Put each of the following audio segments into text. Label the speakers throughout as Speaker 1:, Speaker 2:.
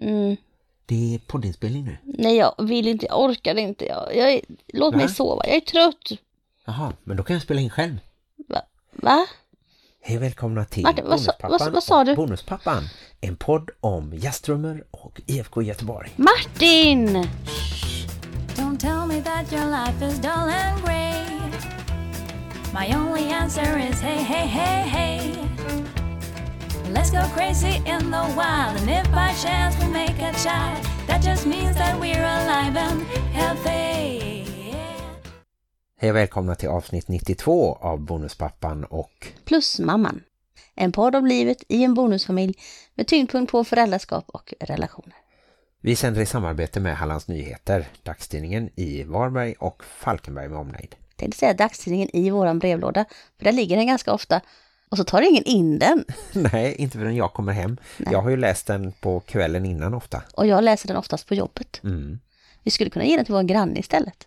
Speaker 1: Mm.
Speaker 2: Det är poddinspelning nu.
Speaker 1: Nej, jag vill inte, jag orkar inte. Jag, jag låt mig
Speaker 2: Va?
Speaker 1: sova, jag är trött.
Speaker 2: Jaha, men då kan jag spela in själv.
Speaker 1: Va? Va?
Speaker 2: Hej välkomna till
Speaker 1: Martin, vad sa-
Speaker 2: Bonuspappan
Speaker 1: vad- vad sa
Speaker 2: och
Speaker 1: du?
Speaker 2: Bonuspappan. En podd om jazztrummor och IFK Göteborg.
Speaker 1: Martin!
Speaker 3: Don't tell me that your life is dull and grey. My only answer is hey, hey, hey, hey. Let's go crazy in the wild, and if by chance we make a child, that just means that we're alive and healthy.
Speaker 2: Hej och välkomna till avsnitt 92 av Bonuspappan och
Speaker 1: Plus mamman. En podd om livet i en bonusfamilj med tyngdpunkt på föräldraskap och relationer.
Speaker 2: vi sänder i samarbete med Hallands Nyheter, dagstidningen i Varberg och Falkenberg med omnejd.
Speaker 1: Tänkte säga dagstidningen i våran brevlåda, för där ligger den ganska ofta. Och så tar ingen in den.
Speaker 2: Nej, inte förrän jag kommer hem. Jag har ju läst den på kvällen innan ofta.
Speaker 1: Och jag läser den oftast på jobbet.
Speaker 2: Mm.
Speaker 1: Vi skulle kunna ge den till vår granne istället.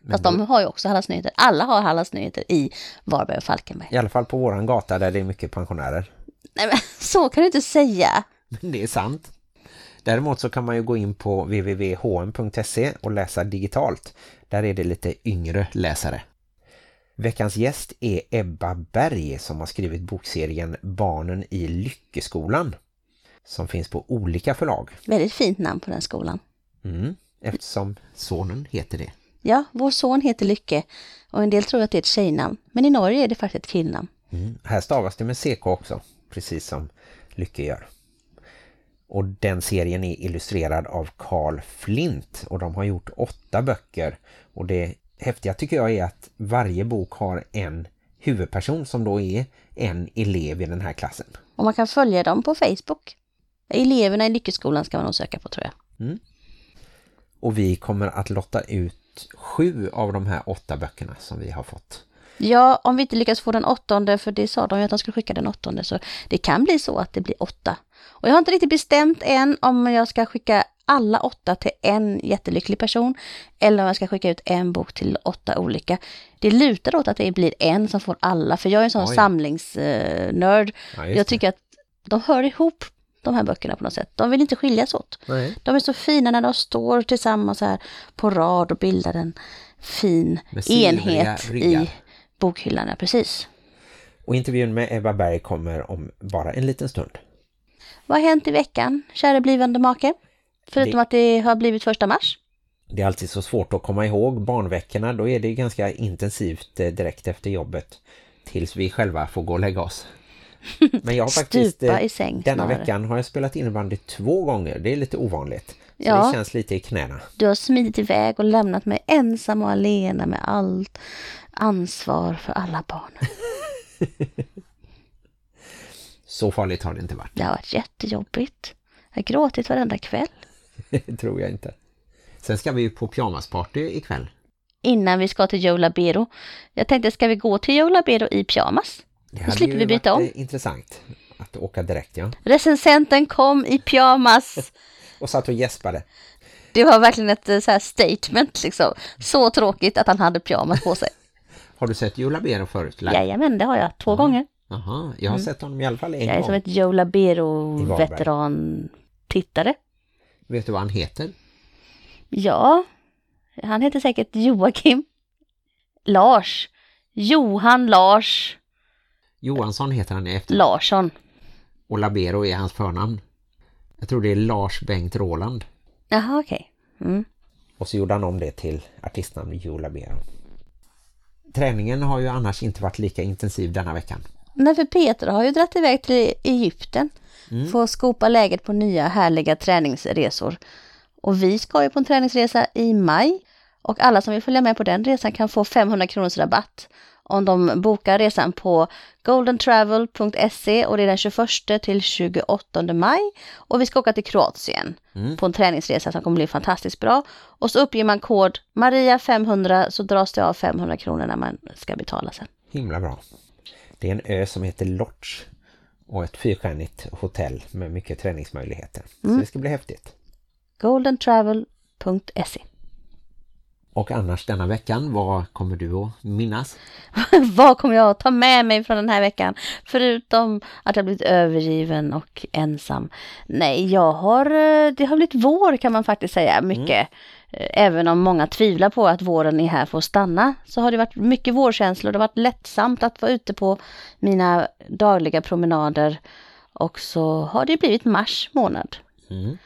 Speaker 2: Men
Speaker 1: Fast de har ju också Hallands Nyheter. Alla har Hallands Nyheter i Varberg och Falkenberg.
Speaker 2: I alla fall på våran gata där det är mycket pensionärer.
Speaker 1: Nej men så kan du inte säga.
Speaker 2: Men det är sant. Däremot så kan man ju gå in på www.hm.se och läsa digitalt. Där är det lite yngre läsare. Veckans gäst är Ebba Berg som har skrivit bokserien Barnen i Lyckeskolan som finns på olika förlag.
Speaker 1: Väldigt fint namn på den skolan.
Speaker 2: Mm, eftersom sonen heter det.
Speaker 1: Ja, vår son heter Lycke och en del tror att det är ett tjejnamn. Men i Norge är det faktiskt ett killnamn.
Speaker 2: Mm. Här stavas det med CK också, precis som Lycke gör. Och den serien är illustrerad av Carl Flint och de har gjort åtta böcker. Och det häftiga tycker jag är att varje bok har en huvudperson som då är en elev i den här klassen.
Speaker 1: Och man kan följa dem på Facebook. Eleverna i Lyckeskolan ska man nog söka på tror jag.
Speaker 2: Och vi kommer att lotta ut sju av de här åtta böckerna som vi har fått.
Speaker 1: Ja, om vi inte lyckas få den åttonde, för det sa de ju att de skulle skicka den åttonde, så det kan bli så att det blir åtta. Och jag har inte riktigt bestämt än om jag ska skicka alla åtta till en jättelycklig person eller om jag ska skicka ut en bok till åtta olika. Det lutar åt att det blir en som får alla, för jag är en sån
Speaker 2: Oj.
Speaker 1: samlingsnörd.
Speaker 2: Ja,
Speaker 1: jag tycker att de hör ihop de här böckerna på något sätt. De vill inte skiljas åt.
Speaker 2: Nej.
Speaker 1: De är så fina när de står tillsammans här på rad och bildar en fin enhet
Speaker 2: ryggar.
Speaker 1: i bokhyllan. Ja, precis.
Speaker 2: Och intervjun med Ebba Berg kommer om bara en liten stund.
Speaker 1: Vad har hänt i veckan, kära blivande make? Förutom
Speaker 2: Det-
Speaker 1: att det har blivit första mars.
Speaker 2: Det är alltid så svårt att komma ihåg barnveckorna. Då är det ganska intensivt eh, direkt efter jobbet. Tills vi själva får gå och lägga oss. Men jag har faktiskt... Eh,
Speaker 1: i säng
Speaker 2: Denna
Speaker 1: snarare.
Speaker 2: veckan har jag spelat innebandy två gånger. Det är lite ovanligt. Så
Speaker 1: Ja.
Speaker 2: det känns lite i knäna.
Speaker 1: Du har smidit iväg och lämnat mig ensam och alena med allt ansvar för alla barn.
Speaker 2: Så farligt har det inte varit.
Speaker 1: Det har varit jättejobbigt. Jag har gråtit varenda kväll.
Speaker 2: Tror jag inte. Sen ska vi ju på pyjamasparty ikväll.
Speaker 1: Innan vi ska till Joe Labero. Jag tänkte, ska vi gå till Joe Labero i pyjamas? Då slipper vi byta om.
Speaker 2: eh, intressant att åka direkt, ja.
Speaker 1: Recensenten kom i pyjamas.
Speaker 2: Och satt och gäspade.
Speaker 1: Det var verkligen ett eh, så här statement liksom. Så tråkigt att han hade pyjamas på sig.
Speaker 2: Har du sett Joe Labero förut? live?
Speaker 1: Jajamän, det har jag två gånger.
Speaker 2: Jaha, jag har sett honom i alla fall en
Speaker 1: Mm. Jag är
Speaker 2: gång.
Speaker 1: som ett Joe. Labero-veteran-tittare.
Speaker 2: Vet du vad han heter?
Speaker 1: Ja, han heter säkert Joakim. Lars. Johan Lars
Speaker 2: Johansson heter han efter.
Speaker 1: Larsson.
Speaker 2: Och Labero är hans förnamn. Jag tror det är Lars Bengt Roland.
Speaker 1: Jaha, okej. Mm.
Speaker 2: Och så gjorde han om det till artistnamn Joe Labero. Träningen har ju annars inte varit lika intensiv denna veckan.
Speaker 1: Nej, för Peter har ju dratt iväg till Egypten. För att skopa läget på nya härliga träningsresor. Och vi ska ju på en träningsresa i maj. Och alla som vill följa med på den resan kan få 500 kronors rabatt. Om de bokar resan på goldentravel.se och det är den 21 till 28 maj. Och vi ska åka till Kroatien på en träningsresa som kommer bli fantastiskt bra. Och så uppger man kod Maria500 så dras det av 500 kronor när man ska betala sen.
Speaker 2: Himla bra. Det är en ö som heter Lodge och ett fyrstjärnigt hotell med mycket träningsmöjligheter. Så det ska bli häftigt.
Speaker 1: goldentravel.se
Speaker 2: Och annars denna veckan, vad kommer du att minnas?
Speaker 1: Vad kommer jag att ta med mig från den här veckan? Förutom att jag blivit övergiven och ensam. Nej, jag har, eh, det har blivit vår kan man faktiskt säga, mycket. Eh, Även om många tvivlar på att våren är här för att stanna så har det varit mycket vårkänslor. Det har varit lättsamt att vara ute på mina dagliga promenader. Och så har det blivit mars månad.
Speaker 2: Mm.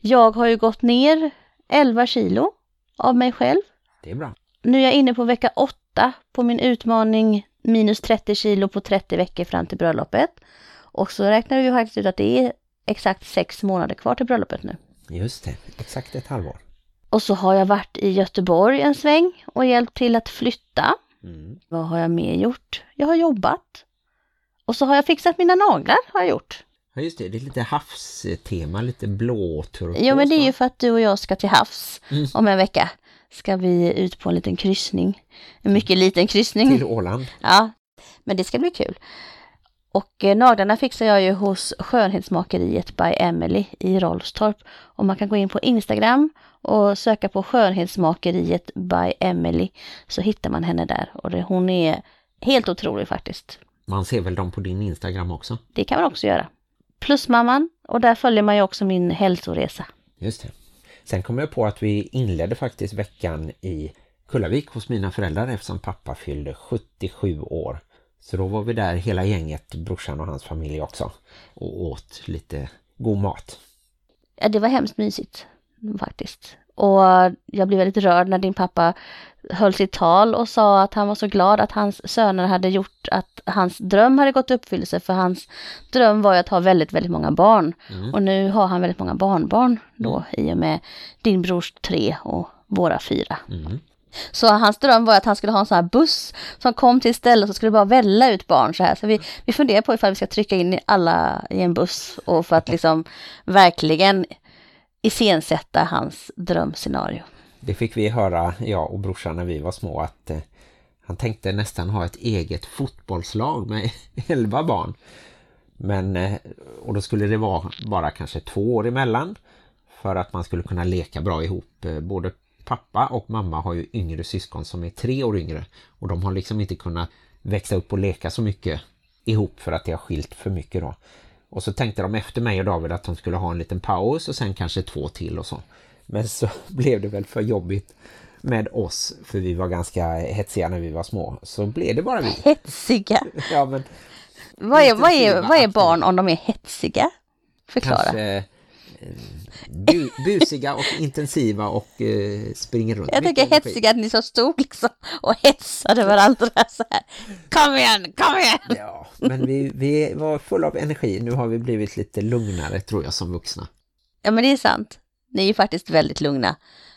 Speaker 1: Jag har ju gått ner 11 kilo av mig själv.
Speaker 2: Det är bra.
Speaker 1: Nu är jag inne på vecka 8 på min utmaning minus 30 kilo på 30 veckor fram till bröllopet. Och så räknar vi faktiskt ut att det är exakt sex månader kvar till bröllopet nu.
Speaker 2: Just det, exakt ett halvår.
Speaker 1: Och så har jag varit i Göteborg en sväng och hjälpt till att flytta.
Speaker 2: Mm.
Speaker 1: Vad har jag mer gjort? Jag har jobbat. Och så har jag fixat mina naglar har jag gjort.
Speaker 2: Ja just det, det är lite havstema, lite blå turkos.
Speaker 1: Jo men det är ju för att du och jag ska till havs
Speaker 2: Mm.
Speaker 1: om en vecka. Ska vi ut på en liten kryssning. En mycket liten kryssning.
Speaker 2: Till Åland.
Speaker 1: Ja, men det ska bli kul. Och eh, naglarna fixar jag ju hos Skönhetsmakeriet by Emily i Rolfstorp. Och man kan gå in på Instagram och söka på Skönhetsmakeriet by Emily så hittar man henne där. Och det, hon är helt otrolig faktiskt.
Speaker 2: Man ser väl dem på din Instagram också?
Speaker 1: Det kan man också göra. Plusmamman och där följer man ju också min hälsoresa.
Speaker 2: Just det. Sen kom jag på att vi inledde faktiskt veckan i Kullavik hos mina föräldrar eftersom pappa fyllde 77 år. Så då var vi där hela gänget, brorsan och hans familj också. Och åt lite god mat.
Speaker 1: Ja, det var hemskt mysigt faktiskt. Och jag blev väldigt rörd när din pappa höll sitt tal och sa att han var så glad att hans söner hade gjort att hans dröm hade gått i uppfyllelse. För hans dröm var ju att ha väldigt, väldigt många barn.
Speaker 2: Mm.
Speaker 1: Och nu har han väldigt många barnbarn då i och med din brors tre och våra fyra.
Speaker 2: Mm.
Speaker 1: Så hans dröm var att han skulle ha en sån här buss som kom till stället och skulle bara välla ut barn så här. Så vi, vi funderar på ifall vi ska trycka in alla i en buss och för att liksom verkligen iscensätta hans drömscenario.
Speaker 2: Det fick vi höra, jag och brorsan när vi var små, att eh, han tänkte nästan ha ett eget fotbollslag med 11 barn. Men, eh, och då skulle det vara bara kanske två år emellan för att man skulle kunna leka bra ihop. Eh, både pappa och mamma har ju yngre syskon som är tre år yngre och de har liksom inte kunnat växa upp och leka så mycket ihop för att det har skilt för mycket då. Och så tänkte de efter mig och David att de skulle ha en liten paus och sen kanske två till och så. Men så blev det väl för jobbigt med oss för vi var ganska hetsiga när vi var små. Så blev det bara vi.
Speaker 1: Hetsiga.
Speaker 2: Ja men
Speaker 1: Vad är, vad är, vad är barn om de är hetsiga? Förklara.
Speaker 2: kanske bu busiga och intensiva och eh, springer runt.
Speaker 1: Jag tycker hetsiga att ni så stod liksom och hetsade varandra så här. Kom igen, kom igen!
Speaker 2: Ja, men vi, vi var fulla av energi. Nu har vi blivit lite lugnare tror jag som vuxna.
Speaker 1: Ja men det är sant. Ni är ju faktiskt väldigt lugna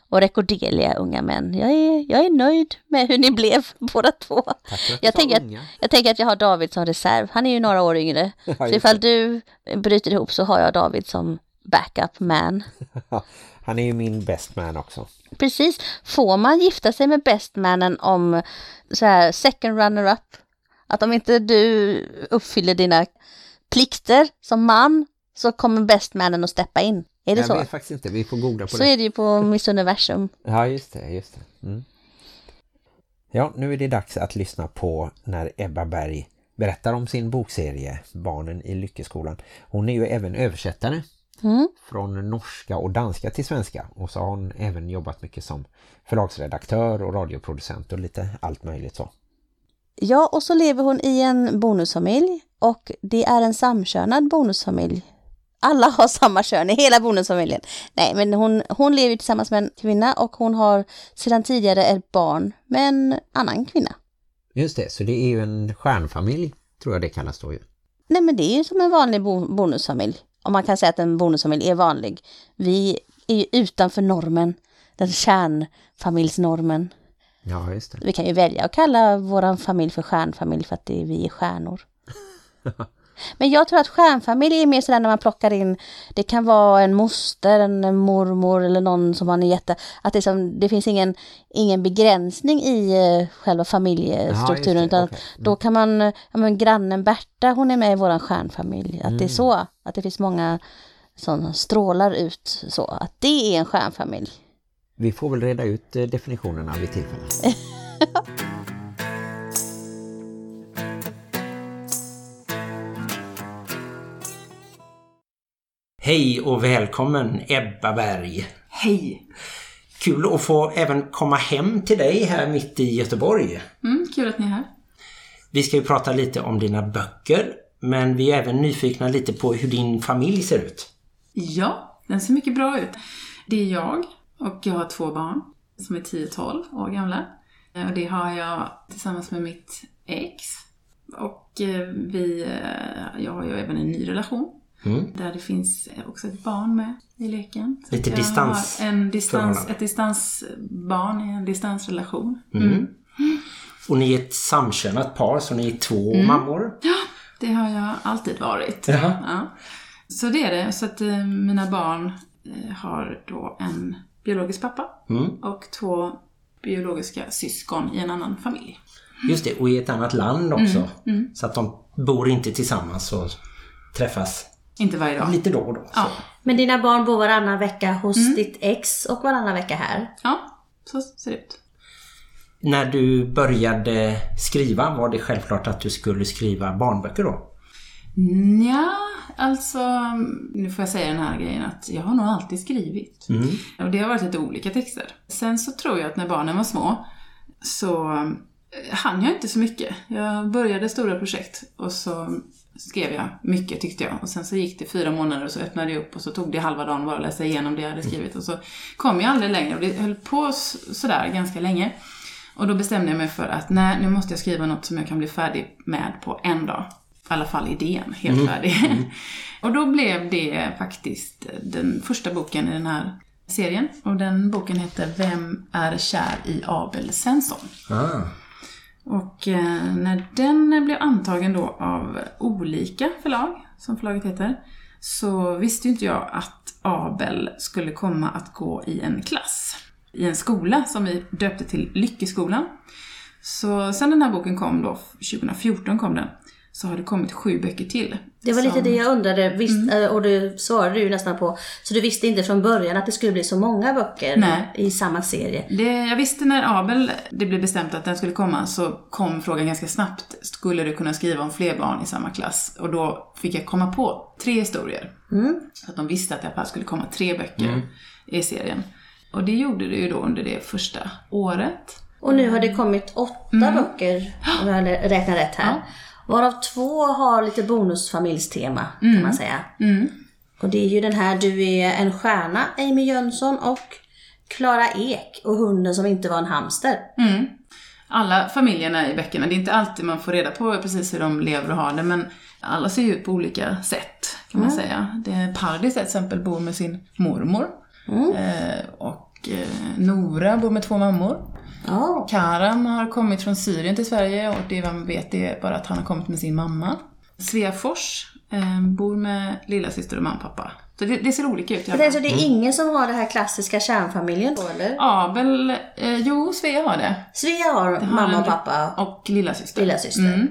Speaker 1: och rekorderliga unga män. Jag är, jag är nöjd med hur ni blev båda två.
Speaker 2: Tack
Speaker 1: Jag tänker, att, jag tänker att jag har David som reserv. Han är ju några år yngre.
Speaker 2: Ja,
Speaker 1: Så ifall du bryter ihop så har jag David som backup man.
Speaker 2: Han är ju min best man också.
Speaker 1: Precis. Får man gifta sig med bestmannen om så här second runner-up? Att om inte du uppfyller dina plikter som man så kommer bestmannen att steppa in. Är det
Speaker 2: jag
Speaker 1: så?
Speaker 2: vet faktiskt inte, vi får googla på
Speaker 1: Så
Speaker 2: det.
Speaker 1: är det ju på Miss Universum.
Speaker 2: Ja, just det, just det. Mm. Ja, nu är det dags att lyssna på när Ebba Berg berättar om sin bokserie Barnen i Lyckeskolan. Hon är ju även översättare
Speaker 1: Mm.
Speaker 2: från norska och danska till svenska och så har hon även jobbat mycket som förlagsredaktör och radioproducent och lite allt möjligt så.
Speaker 1: Ja, och så lever hon i en bonusfamilj och det är en samkönad bonusfamilj. Alla har samma kön i hela bonusfamiljen. Nej, men hon, hon lever tillsammans med en kvinna och hon har sedan tidigare ett barn med en annan kvinna.
Speaker 2: Just det, så det är ju en stjärnfamilj tror jag det kallas då ju.
Speaker 1: Nej, men det är ju som en vanlig bo bonusfamilj. Om man kan säga att en bonusfamilj är vanlig. Vi är ju utanför normen, den kärnfamiljsnormen.
Speaker 2: Ja, just det.
Speaker 1: Vi kan ju välja att kalla vår familj för stjärnfamilj för att det är vi är stjärnor. Men jag tror att stjärnfamilj är mer sådär när man plockar in, det kan vara en moster, en mormor eller någon som man är jätte, att det, som, det finns ingen, ingen begränsning i eh, själva familjestrukturen
Speaker 2: det,
Speaker 1: utan
Speaker 2: okej. Mm.
Speaker 1: då kan man, ja men grannen Berta hon är med i våran stjärnfamilj, att det
Speaker 2: Mm.
Speaker 1: är så, att det finns många som strålar ut så, att det är en stjärnfamilj.
Speaker 2: Vi får väl reda ut eh, definitionerna vid tillfälle. Hej och välkommen Ebba Berg.
Speaker 4: Hej!
Speaker 2: Kul att få även komma hem till dig här mitt i Göteborg.
Speaker 4: Mm, kul att ni är här.
Speaker 2: Vi ska ju prata lite om dina böcker, men vi är även nyfikna lite på hur din familj ser ut.
Speaker 4: Ja, den ser mycket bra ut. Det är jag och jag har två barn som är 10-12 år gamla. Och det har jag tillsammans med mitt ex. Och eh, vi, eh, jag har ju även en ny relation.
Speaker 2: Mm.
Speaker 4: Där det finns också ett barn med i leken. Så
Speaker 2: Lite distans-
Speaker 4: En distans, ett distansbarn i en distansrelation.
Speaker 2: Mm. Och ni är ett samkönat par, så ni är två
Speaker 4: Mm.
Speaker 2: mammor.
Speaker 4: Det har jag alltid varit. Ja. Så det är det. Så att eh, mina barn eh, har då en biologisk pappa
Speaker 2: Mm.
Speaker 4: och två biologiska syskon i en annan familj.
Speaker 2: Just det, och i ett annat land också.
Speaker 4: Mm.
Speaker 2: Så att de bor inte tillsammans och träffas
Speaker 4: Inte varje dag.
Speaker 2: lite då och då. Så.
Speaker 4: Ja,
Speaker 1: Men dina barn bor varannan vecka hos
Speaker 4: Mm.
Speaker 1: ditt ex och varannan vecka här.
Speaker 4: ja så ser det ut.
Speaker 2: När du började skriva, var det självklart att du skulle skriva barnböcker då?
Speaker 4: Ja, alltså nu får jag säga den här grejen att jag har nog alltid skrivit.
Speaker 2: Mm.
Speaker 4: Och det har varit lite olika texter. Sen så tror jag att när barnen var små så eh, hann jag inte så mycket. Jag började stora projekt och så skrev jag mycket tyckte jag. Och sen så gick det fyra månader och så öppnade jag upp och så tog det halva dagen bara att läsa igenom det jag hade skrivit. Och så kom jag aldrig längre och det höll på sådär ganska länge. Och då bestämde jag mig för att nej, nu måste jag skriva något som jag kan bli färdig med på en dag. I alla fall idén, helt färdig. och då blev det faktiskt den första boken i den här serien. Och den boken heter Vem är kär i Abel Svensson?
Speaker 2: Ah.
Speaker 4: Och eh, när den blev antagen då av olika förlag, som förlaget heter, så visste ju inte jag att Abel skulle komma att gå i en klass. I en skola som vi döpte till Lyckeskolan. Så sen den här boken kom då, 2014 kom den, så har det kommit sju böcker till.
Speaker 1: Det var lite
Speaker 4: som-
Speaker 1: det jag undrade visst,
Speaker 4: Mm.
Speaker 1: eh, och det svarade du ju nästan på. Så du visste inte från början att det skulle bli så många böcker
Speaker 4: Nej.
Speaker 1: i samma serie?
Speaker 4: Det, jag visste när Abel, det blev bestämt att den skulle komma, så kom frågan ganska snabbt. Skulle du kunna skriva om fler barn i samma klass? Och då fick jag komma på tre historier. Så att de visste att det i alla fall skulle komma tre böcker i serien. Och det gjorde det ju då under det första året.
Speaker 1: Och nu har det kommit åtta
Speaker 4: Mm.
Speaker 1: böcker, om jag räknar rätt här. Varav två har lite bonusfamiljstema, kan man säga.
Speaker 4: Mm.
Speaker 1: Och det är ju den här Du är en stjärna, Amy Jönsson och Klara Ek och hunden som inte var en hamster.
Speaker 4: Mm. Alla familjerna i böckerna, det är inte alltid man får reda på precis hur de lever och har det, men alla ser ju ut på olika sätt, kan man säga. Det, Pardis till exempel bor med sin mormor. Eh, och eh, Nora bor med två mammor.
Speaker 1: Ja,
Speaker 4: Karam har kommit från Syrien till Sverige och det man vet det är bara att han har kommit med sin mamma. Svea Fors eh, bor med lilla syster och mamma och pappa. Så det, det ser olika ut i alla
Speaker 1: det är,
Speaker 4: fall.
Speaker 1: så det är ingen som har den här klassiska kärnfamiljen då, eller?
Speaker 4: Abel, eh, jo Svea har det.
Speaker 1: Svea har
Speaker 4: Har
Speaker 1: mamma och pappa
Speaker 4: Och lilla syster.
Speaker 1: lilla syster.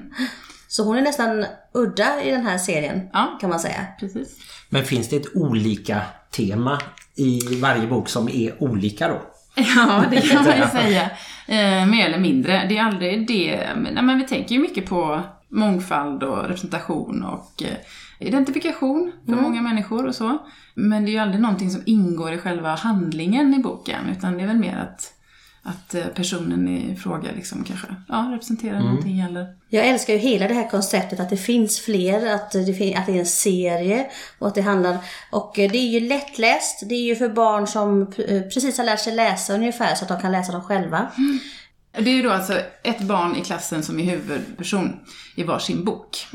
Speaker 1: Så hon är nästan udda i den här serien,
Speaker 4: Ja.
Speaker 1: kan man säga.
Speaker 4: Precis.
Speaker 2: Men finns det ett olika tema i varje bok som är olika då?
Speaker 4: Ja, det kan man ju säga. Eh, mer eller mindre. Det är aldrig det. Nej, men vi tänker ju mycket på mångfald och representation och eh, identifikation för många människor och så. Men det är ju aldrig någonting som ingår i själva handlingen i boken, utan det är väl mer att, att eh, personen i fråga liksom kanske ja, representerar någonting eller...
Speaker 1: Jag älskar ju hela det här konceptet att det finns fler, att det, fin- att det är en serie och att det handlar... Och det är ju lättläst, det är ju för barn som eh, precis har lärt sig läsa ungefär så att de kan läsa dem själva.
Speaker 4: Det är ju då alltså ett barn i klassen som är huvudperson i varsin bok.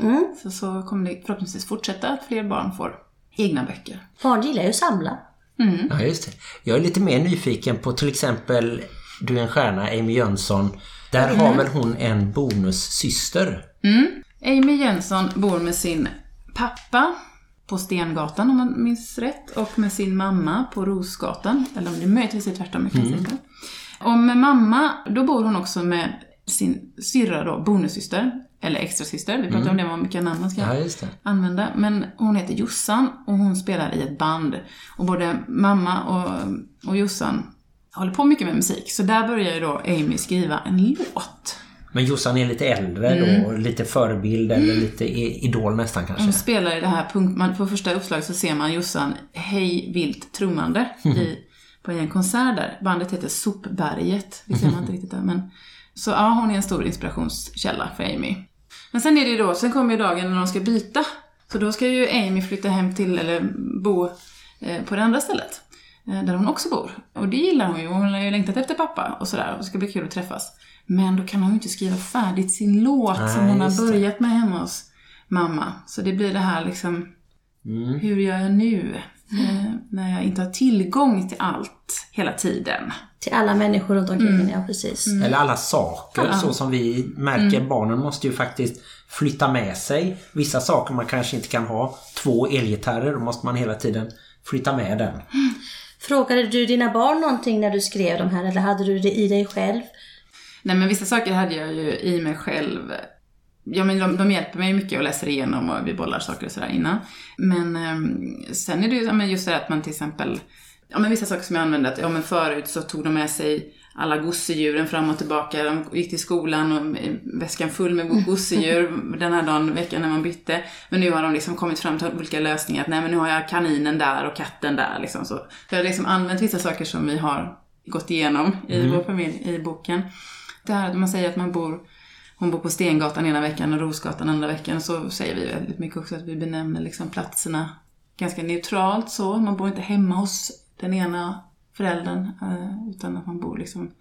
Speaker 4: Så, så kommer det förhoppningsvis fortsätta att fler barn får egna böcker.
Speaker 1: Barn gillar ju att samla.
Speaker 2: Ja, just det. Jag är lite mer nyfiken på till exempel Du är en stjärna, Amy Jönsson. Där har väl hon en bonussyster?
Speaker 4: Amy Jönsson bor med sin pappa på Stengatan om man minns rätt och med sin mamma på Rosgatan. Eller om det möjligtvis är tvärtom, säga. Och med mamma, då bor hon också med sin syrra då, bonussyster, eller extrasyster. Vi pratade om det, vad mycket namn man ska
Speaker 2: Ja,
Speaker 4: använda. Men hon heter Jossan och hon spelar i ett band. Och både mamma och, och Jossan håller på mycket med musik. Så där börjar ju då Amy skriva en låt.
Speaker 2: Men Jossan är lite äldre då, lite förebild eller lite i- idol nästan kanske.
Speaker 4: Hon spelar i det här punkt... Man, på första uppslaget så ser man Jossan hej vilt trummande i, på en konsert där. Bandet heter Sopberget. Det ser man inte riktigt där. Men, så ja, hon är en stor inspirationskälla för Amy. Men sen är det ju då, sen kommer ju dagen när de ska byta. Så då ska ju Amy flytta hem till, eller bo eh, på det andra stället. Eh, där hon också bor. Och det gillar hon ju. Hon har ju längtat efter pappa och sådär. Och det ska bli kul att träffas. Men då kan hon ju inte skriva färdigt sin låt som
Speaker 2: Nej,
Speaker 4: hon har börjat med hemma hos mamma. Så det blir det här liksom,
Speaker 2: Mm.
Speaker 4: hur gör jag nu? Eh, när jag inte har tillgång till allt hela tiden.
Speaker 1: Till alla människor runt omkring ja precis.
Speaker 2: Eller alla saker så som vi märker. Barnen måste ju faktiskt flytta med sig. Vissa saker man kanske inte kan ha. Två elgitarrer, då måste man hela tiden flytta med den.
Speaker 1: Frågade du dina barn någonting när du skrev de här eller hade du det i dig själv?
Speaker 4: Nej men vissa saker hade jag ju i mig själv. Ja men de, de hjälper mig mycket och läser igenom och vi bollar saker och sådär innan. Men eh, sen är det ju ja, men just det att man till exempel, ja men vissa saker som jag använde, att ja men förut så tog de med sig alla gosedjuren fram och tillbaka. De gick till skolan och väskan full med gosedjur den här dagen, veckan när man bytte. Men nu har de liksom kommit fram till olika lösningar. Att nej men nu har jag kaninen där och katten där liksom. Så jag har liksom använt vissa saker som vi har gått igenom i vår familj i boken. Det här att man säger att man bor hon bor på Stengatan ena veckan och Rosgatan andra veckan. Så säger vi väldigt mycket också att vi benämner liksom platserna ganska neutralt så. Man bor inte hemma hos den ena föräldern. eh, Utan att man bor liksom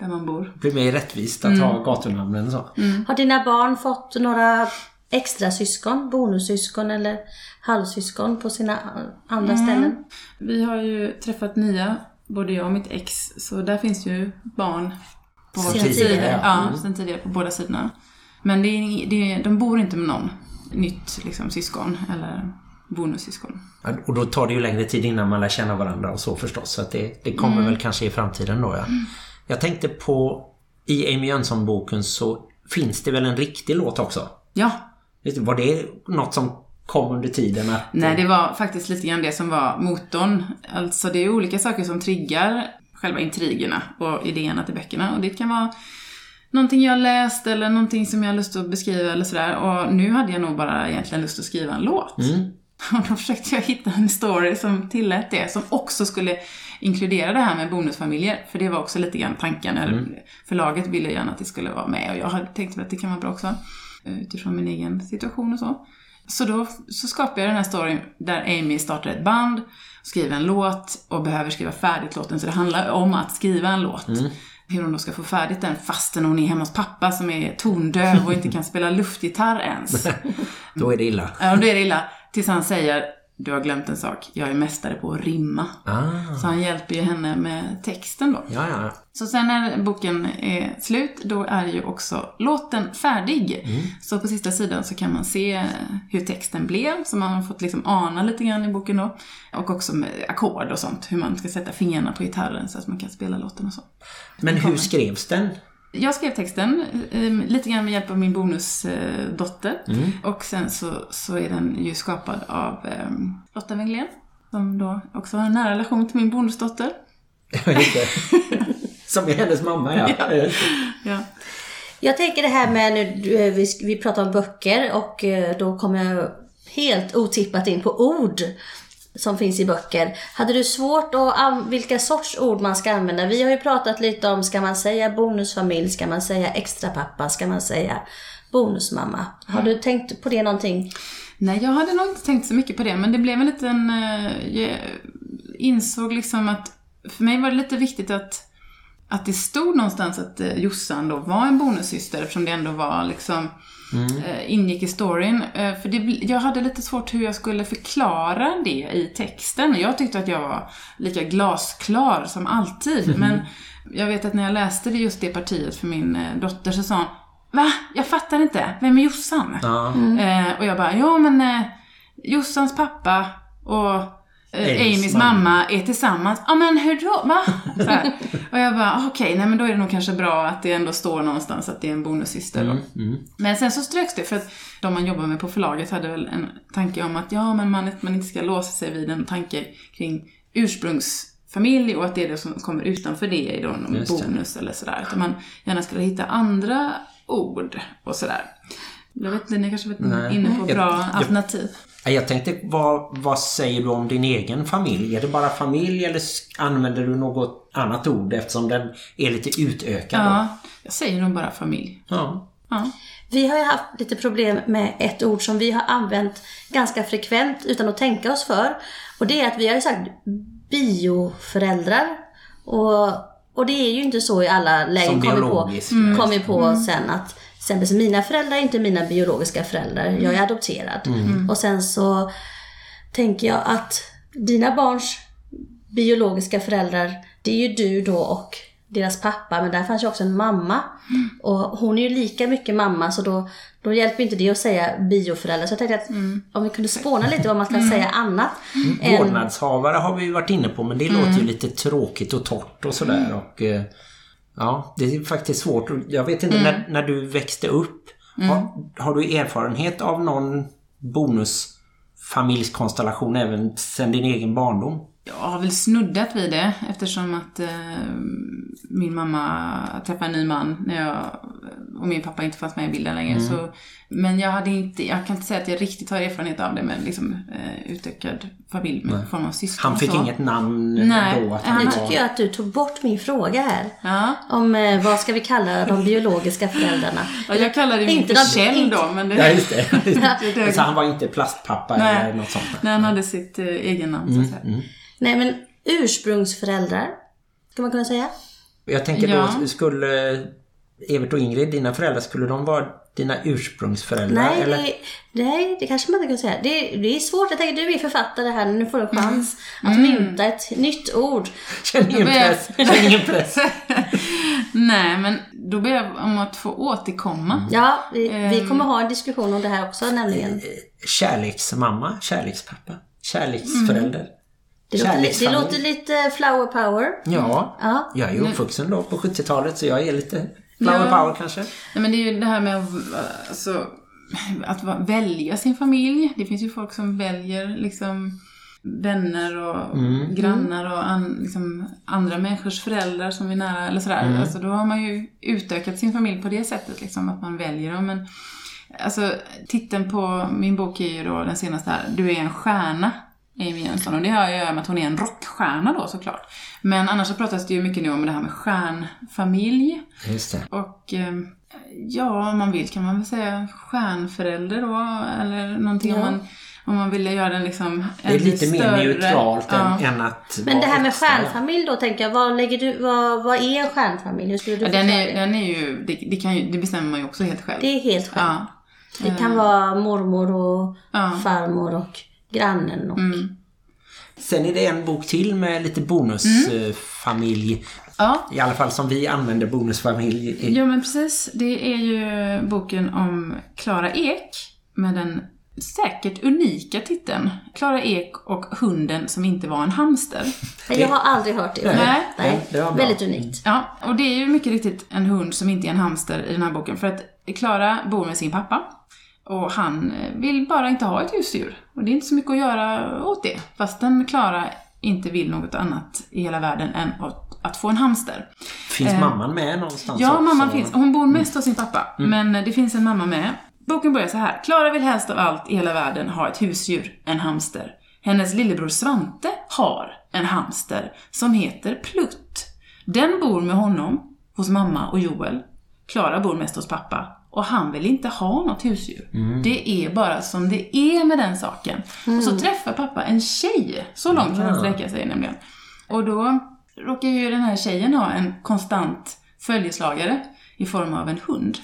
Speaker 4: där man bor.
Speaker 2: Det blir mer rättvist att ha gatunamnen så.
Speaker 1: Har dina barn fått några extra syskon, bonussyskon eller halvsyskon på sina andra ställen?
Speaker 4: Vi har ju träffat nya, både jag och mitt ex. Så där finns ju barn på
Speaker 1: Sen tidigare,
Speaker 4: sida.
Speaker 2: ja.
Speaker 4: Ja, sen tidigare på båda sidorna. Men det är, det är, de bor inte med någon nytt liksom, syskon eller bonussyskon.
Speaker 2: Och då tar det ju längre tid innan man lär känna varandra och så förstås. Så det, det kommer väl kanske i framtiden då ja. Jag tänkte på i Amy Jönsson-boken så finns det väl en riktig låt också?
Speaker 4: Ja,
Speaker 2: Var det något som kom under tiden? Att,
Speaker 4: Nej, det var faktiskt lite grann det som var motorn. Alltså det är olika saker som triggar själva intrigerna och idéerna till böckerna. Och det kan vara någonting jag läst eller någonting som jag har lust att beskriva eller sådär. Och nu hade jag nog bara egentligen lust att skriva en låt. Och då försökte jag hitta en story som tillät det, som också skulle inkludera det här med bonusfamiljer. För det var också lite grann tanken, eller förlaget ville gärna att det skulle vara med och jag hade tänkt att det kan vara bra också. eh, Utifrån min egen situation och så. Så då så skapade jag den här storyn där Amy startar ett band, skriver en låt och behöver skriva färdigt låten. Så det handlar om att skriva en låt. Hur hon då ska få färdigt den fastän hon är hemma hos pappa som är tondöv och inte kan spela luftgitarr ens.
Speaker 2: Då är det illa.
Speaker 4: Ja, då är det illa. Tills han säger, du har glömt en sak, jag är mästare på att rimma.
Speaker 2: Ah,
Speaker 4: Så han hjälper ju henne med texten då.
Speaker 2: ja, ja.
Speaker 4: Så sen när boken är slut, då är ju också låten färdig. Så på sista sidan så kan man se hur texten blev, så man har fått liksom ana lite grann i boken då. Och också med ackord och sånt, hur man ska sätta fingrarna på gitarren så att man kan spela låten och så.
Speaker 2: Men hur skrevs den?
Speaker 4: Jag skrev texten, eh, lite grann med hjälp av min bonusdotter. Och sen så, så är den ju skapad av eh, Lotta Wenglén, som då också har en nära relation till min bonusdotter.
Speaker 2: Som är hennes mamma, ja.
Speaker 4: Ja.
Speaker 1: Jag tänker det här med nu, eh, vi, vi pratar om böcker och eh, då kommer jag helt otippat in på ord som finns i böcker. Hade du svårt att vilka sorts ord man ska använda? Vi har ju pratat lite om, ska man säga bonusfamilj, ska man säga extra pappa, ska man säga bonusmamma? Har du tänkt på det någonting?
Speaker 4: Nej, jag hade nog inte tänkt så mycket på det, men det blev en liten... eh, Jag insåg liksom att för mig var det lite viktigt att, att det stod någonstans att eh, Jossan då var en bonussyster eftersom det ändå var liksom eh, ingick i storyn. Eh, För det, jag hade lite svårt hur jag skulle förklara det i texten. Jag tyckte att jag var lika glasklar som alltid. Men jag vet att när jag läste det just det partiet för min eh, dotter så sa hon Va? Jag fattar inte. Vem är Jossan? Eh, och jag bara, ja men Jossans pappa och
Speaker 2: Amys
Speaker 4: Amys
Speaker 2: mamma.
Speaker 4: är tillsammans. Ja men hur då? Va? Och jag bara, ah, okej, nej men då är det nog kanske bra att det ändå står någonstans att det är en bonussyster då. Men sen så ströks det för att de man jobbar med på förlaget hade väl en tanke om att ja men man, man inte ska låsa sig vid en tanke kring familj och att det är det som kommer utanför det är då någon
Speaker 2: Just det.
Speaker 4: bonus eller sådär. Utan man gärna skulle hitta andra ord och sådär. Jag vet inte, ni kanske
Speaker 2: Nej.
Speaker 4: inne på bra
Speaker 2: jag-
Speaker 4: alternativ.
Speaker 2: Jag tänkte, vad, vad säger du om din egen familj? Är det bara familj eller använder du något annat ord eftersom den är lite utökad? då?
Speaker 4: Ja, jag säger nog bara familj.
Speaker 2: ja.
Speaker 4: Ja.
Speaker 1: Vi har ju haft lite problem med ett ord som vi har använt ganska frekvent utan att tänka oss för. Och det är att vi har ju sagt bioföräldrar. Och, och det är ju inte så i alla lägen.
Speaker 2: Som
Speaker 1: kom vi på, kom vi på sen att exempel så mina föräldrar är inte mina biologiska föräldrar. Jag är adopterad. Och sen så tänker jag att dina barns biologiska föräldrar, det är ju du då och deras pappa, men där fanns ju också en mamma. Och hon är ju lika mycket mamma, så då, då hjälper inte det att säga bioföräldrar. Så jag tänkte att om vi kunde spåna lite vad man kan säga annat. än-
Speaker 2: Vårdnadshavare har vi ju varit inne på men det låter ju lite tråkigt och torrt och sådär. Och, eh, ja, det är faktiskt svårt. Jag vet inte, när, när du växte upp, har, har du erfarenhet av någon bonusfamiljskonstellation även sedan din egen barndom?
Speaker 4: Jag har väl snuddat vid det eftersom att eh, min mamma träffade en ny man när jag, och min pappa inte fanns med i bilden längre. Så, men jag hade inte, jag kan inte säga att jag riktigt har erfarenhet av det med liksom, eh, utökad familj med form av syskon
Speaker 2: Han fick
Speaker 4: så.
Speaker 2: inget namn
Speaker 4: Nej,
Speaker 2: då? Att
Speaker 4: han-
Speaker 2: han
Speaker 1: Nu
Speaker 2: var...
Speaker 1: tycker jag att du tog bort min fråga här.
Speaker 4: Ja.
Speaker 1: Om eh, vad ska vi kalla de biologiska föräldrarna.
Speaker 4: ja, jag kallade min
Speaker 1: Inte
Speaker 4: Kjell
Speaker 1: inte-
Speaker 4: då, men det,
Speaker 2: Ja, just det.
Speaker 4: det.
Speaker 2: Så han var inte plastpappa
Speaker 4: Nej.
Speaker 2: eller något sånt?
Speaker 4: när han hade sitt eh, egen namn så att säga.
Speaker 1: Nej men ursprungsföräldrar, ska man kunna säga.
Speaker 2: Jag tänker
Speaker 4: Ja.
Speaker 2: då, skulle Evert och Ingrid, dina föräldrar, skulle de vara dina ursprungsföräldrar?
Speaker 1: Nej,
Speaker 2: eller?
Speaker 1: det, nej, det kanske man inte kan säga. Det, det är svårt. Jag tänker, du är författare här, nu får du en chans att mynta ett nytt ord.
Speaker 2: Känn ingen press. Känn ingen press.
Speaker 4: Nej, men då ber jag om att få återkomma.
Speaker 1: Ja, vi, vi kommer ha en diskussion om det här också nämligen.
Speaker 2: Kärleksmamma, kärlekspappa, kärleksförälder.
Speaker 1: Det låter, det låter lite flower power.
Speaker 2: Ja,
Speaker 1: Ja.
Speaker 2: jag är ju uppvuxen då på 70-talet så jag är lite flower
Speaker 4: Ja.
Speaker 2: power kanske.
Speaker 4: Nej, men det är ju det här med att, alltså, att välja sin familj. Det finns ju folk som väljer liksom vänner och grannar och an, liksom, andra människors föräldrar som är nära eller sådär. Alltså, då har man ju utökat sin familj på det sättet, liksom, att man väljer dem. Men alltså, titeln på min bok är ju då den senaste här, Du är en stjärna. Amy Jönsson. Och det har ju att göra med att hon är en rockstjärna då såklart. Men annars så pratas det ju mycket nu om det här med stjärnfamilj.
Speaker 2: Just det.
Speaker 4: Och eh, ja, om man vill kan man väl säga stjärnförälder då, eller någonting om
Speaker 1: Ja.
Speaker 4: man om man ville göra den liksom
Speaker 2: Det är lite mer
Speaker 4: större.
Speaker 2: neutralt
Speaker 4: ja.
Speaker 2: än, än att
Speaker 1: Men det här med stjärnfamilj då tänker jag, vad, lägger du, vad, vad är en stjärnfamilj? Hur skulle du
Speaker 4: Ja, den, är,
Speaker 1: det?
Speaker 4: den är ju, det, det, kan ju, det bestämmer man ju också helt själv.
Speaker 1: Det är helt själv.
Speaker 4: ja.
Speaker 1: Det kan vara mormor och
Speaker 4: Ja.
Speaker 1: farmor och grannen och...
Speaker 4: Mm.
Speaker 2: Sen är det en bok till med lite bonusfamilj.
Speaker 4: ja.
Speaker 2: I alla fall som vi använder bonusfamilj.
Speaker 4: Ja men precis. Det är ju boken om Klara Ek med den säkert unika titeln Klara Ek och hunden som inte var en hamster.
Speaker 1: Jag har aldrig hört det.
Speaker 4: Nej.
Speaker 1: Nej.
Speaker 2: Det.
Speaker 1: Väldigt unikt.
Speaker 4: Ja, och det är ju mycket riktigt en hund som inte är en hamster i den här boken. För att Klara bor med sin pappa. Och han eh, vill bara inte ha ett husdjur. Och det är inte så mycket att göra åt det. Fastän Klara inte vill något annat i hela världen än att, att få en hamster.
Speaker 2: Finns mamman med någonstans
Speaker 4: Ja,
Speaker 2: också?
Speaker 4: mamman finns. Hon bor mest hos sin pappa. Men det finns en mamma med. Boken börjar så här. Klara vill helst av allt i hela världen ha ett husdjur, en hamster. Hennes lillebror Svante har en hamster som heter Plutt. Den bor med honom, hos mamma och Joel. Klara bor mest hos pappa. Och han vill inte ha något husdjur. Det är bara som det är med den saken. Och så träffar pappa en tjej. Så långt kan han sträcka sig nämligen. Och då råkar ju den här tjejen ha en konstant följeslagare i form av en hund.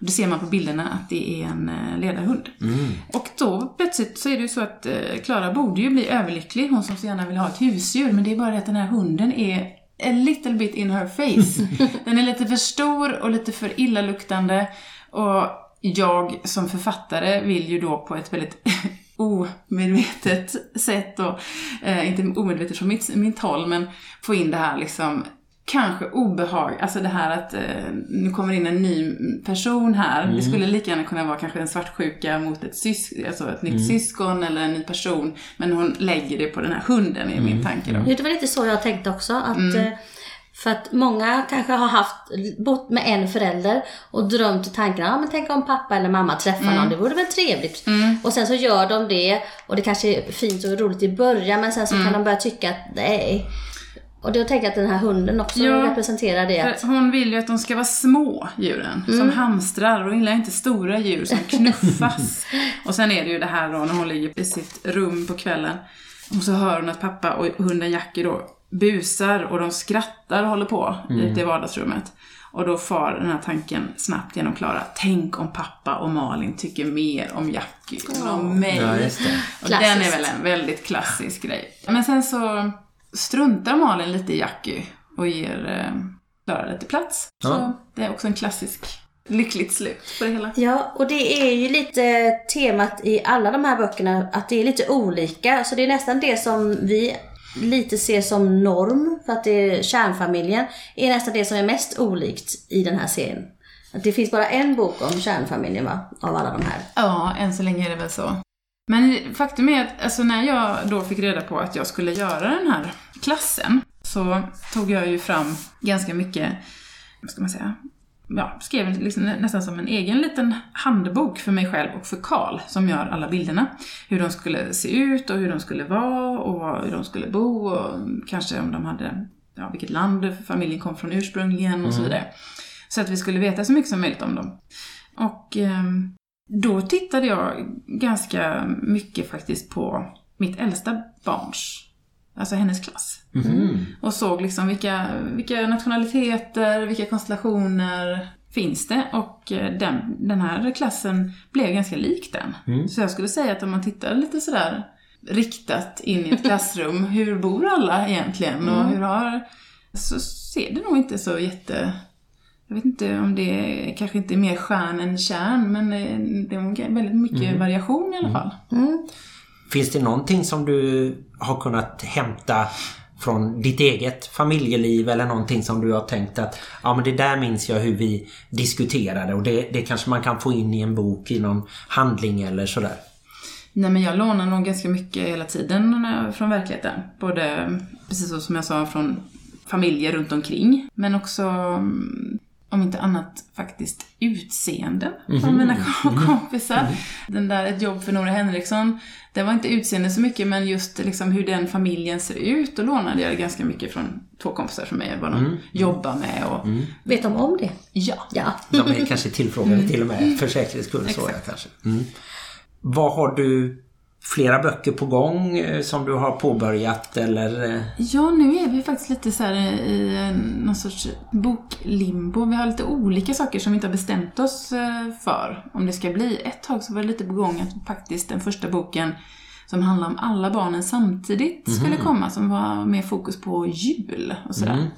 Speaker 4: Och det ser man på bilderna att det är en eh, ledarhund. Och då plötsligt så är det ju så att eh, Klara borde ju bli överlycklig, hon som så gärna vill ha ett husdjur. Men det är bara det att den här hunden är a little bit in her face. Den är lite för stor och lite för illaluktande. Och jag som författare vill ju då på ett väldigt omedvetet sätt och eh, inte omedvetet från mitt, mitt håll men få in det här liksom kanske obehag, alltså det här att eh, nu kommer in en ny person här. Det skulle lika gärna kunna vara kanske en svartsjuka mot ett, sys- alltså ett nytt syskon eller en ny person. Men hon lägger det på den här hunden i min tanke då.
Speaker 1: Jo, Det var lite så jag tänkte också. Att, eh, För att många kanske har haft, bott med en förälder och drömt tanken, ja men tänk om pappa eller mamma träffar någon, det vore väl trevligt. Och sen så gör de det och det kanske är fint och roligt i början men sen så kan de börja tycka att nej. Och då tänker jag att den här hunden också
Speaker 4: Ja.
Speaker 1: representerar det. Att,
Speaker 4: Hon vill ju att de ska vara små djuren, som hamstrar och gillar inte stora djur som knuffas. och sen är det ju det här då när hon ligger i sitt rum på kvällen och så hör hon att pappa och hunden Jackie då busar och de skrattar och håller på ute i vardagsrummet. Och då far den här tanken snabbt genom Klara. Tänk om pappa och Malin tycker mer om Jackie än om mig.
Speaker 5: Ja, just det.
Speaker 4: Och den är väl en väldigt klassisk grej. Men sen så struntar Malin lite i Jackie och ger eh, Klara lite plats. Så
Speaker 5: Ja.
Speaker 4: det är också en klassisk lyckligt slut på det hela.
Speaker 1: Ja, och det är ju lite temat i alla de här böckerna, att det är lite olika. Så det är nästan det som vi lite ser som norm, för att det är kärnfamiljen, är nästan det som är mest olikt i den här serien. Att det finns bara en bok om kärnfamiljen va, av alla de här.
Speaker 4: Ja, än så länge är det väl så. Men faktum är att alltså, när jag då fick reda på att jag skulle göra den här klassen så tog jag ju fram ganska mycket, vad ska man säga, ja, skrev liksom nästan som en egen liten handbok för mig själv och för Karl som gör alla bilderna. Hur de skulle se ut och hur de skulle vara och hur de skulle bo och kanske om de hade, ja, vilket land familjen kom från ursprungligen och så vidare. Så att vi skulle veta så mycket som möjligt om dem. Och ehm, då tittade jag ganska mycket faktiskt på mitt äldsta barns, alltså hennes klass. Och såg liksom vilka, vilka nationaliteter, vilka konstellationer finns det? Och eh, den, den här klassen blev ganska lik den. Så jag skulle säga att om man tittar lite sådär riktat in i ett klassrum, hur bor alla egentligen? Och hur har... Så ser det nog inte så jätte... Jag vet inte om det kanske inte är mer stjärn än kärn, men eh, det är väldigt mycket variation i alla fall.
Speaker 5: Finns det någonting som du har kunnat hämta från ditt eget familjeliv eller någonting som du har tänkt att ja men det där minns jag hur vi diskuterade och det, det kanske man kan få in i en bok i någon handling eller sådär.
Speaker 4: Nej men jag lånar nog ganska mycket hela tiden från verkligheten. Både, precis så som jag sa, från familjer runt omkring. Men också, mm, om inte annat, faktiskt utseenden från mina kompisar. Den där Ett jobb för Nora Henriksson, det var inte utseende så mycket men just liksom hur den familjen ser ut. Då lånade jag ganska mycket från två kompisar som mig, vad de jobbar med och
Speaker 1: Vet de om det?
Speaker 4: ja.
Speaker 1: Ja.
Speaker 5: De är kanske tillfrågade till och med för säkerhets skull. Så kanske. Mm. Vad har du flera böcker på gång eh, som du har påbörjat eller? eh,
Speaker 4: Ja, nu är vi faktiskt lite så här i eh, någon sorts boklimbo. Vi har lite olika saker som vi inte har bestämt oss eh, för om det ska bli. Ett tag så var det lite på gång att faktiskt den första boken som handlar om alla barnen samtidigt skulle komma, som var mer fokus på jul och sådär.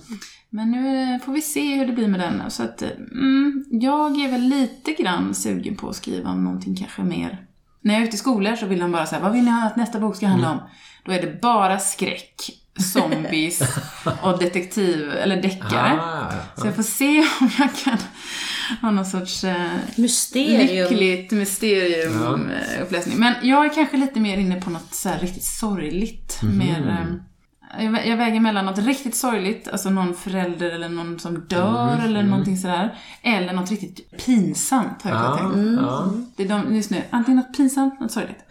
Speaker 4: Men nu eh, får vi se hur det blir med den. Så att, eh, mm, jag är väl lite grann sugen på att skriva om någonting kanske mer när jag är ute i skolor så vill de bara säga vad vill ni ha att nästa bok ska handla om? Då är det bara skräck, zombies och detektiv, eller deckare.
Speaker 5: Ah,
Speaker 4: Så jag får se om jag kan ha någon sorts eh,
Speaker 1: Mysterium.
Speaker 4: lyckligt mysteriumuppläsning. Men jag är kanske lite mer inne på något så här riktigt sorgligt. Mer, eh, jag, vä- jag väger mellan något riktigt sorgligt, alltså någon förälder eller någon som dör eller någonting sådär. Eller något riktigt pinsamt har jag
Speaker 5: Ja,
Speaker 4: tänkt.
Speaker 5: ja.
Speaker 4: Det är de, just nu, antingen något pinsamt, något sorgligt.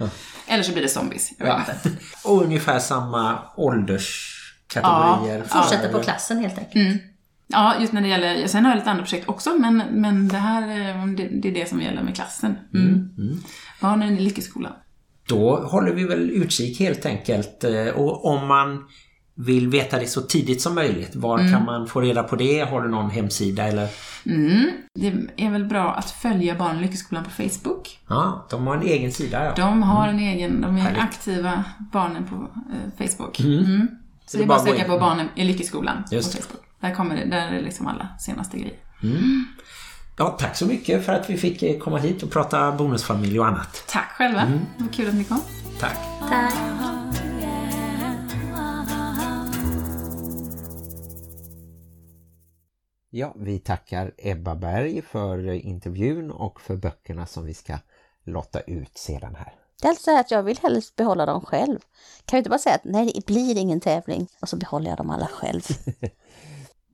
Speaker 4: Eller så blir det zombies, jag vet
Speaker 5: Ja.
Speaker 4: inte.
Speaker 5: Och ungefär samma ålderskategorier.
Speaker 4: Ja,
Speaker 1: Fortsätta på klassen helt enkelt.
Speaker 4: Mm. Ja, just när det gäller, sen har jag lite andra projekt också, men, men det här, eh, det, det är det som gäller med klassen. Mm. Barnen i Lyckeskolan.
Speaker 5: Då håller vi väl utkik helt enkelt. Eh, Och om man vill veta det så tidigt som möjligt, var kan man få reda på det? Har du någon hemsida eller?
Speaker 4: Mm. Det är väl bra att följa Barnen i Lyckeskolan på Facebook.
Speaker 5: Ja, de har en egen sida ja.
Speaker 4: De har en egen, de är
Speaker 5: Härligt.
Speaker 4: aktiva barnen på eh, Facebook. Mm. Så det är
Speaker 5: bara
Speaker 4: att söka på Barnen i Lyckeskolan
Speaker 5: Just
Speaker 4: på
Speaker 5: det.
Speaker 4: Facebook. Där kommer det, där är liksom alla senaste grejer.
Speaker 5: Ja, tack så mycket för att vi fick eh, komma hit och prata bonusfamilj och annat.
Speaker 4: Tack själva, det var kul att ni kom.
Speaker 5: Tack.
Speaker 1: Tack.
Speaker 2: Ja, vi tackar Ebba Berg för intervjun och för böckerna som vi ska lotta ut sedan här.
Speaker 1: Det är alltså att jag vill helst behålla dem själv. Kan vi inte bara säga att nej, det blir ingen tävling och så behåller jag dem alla själv.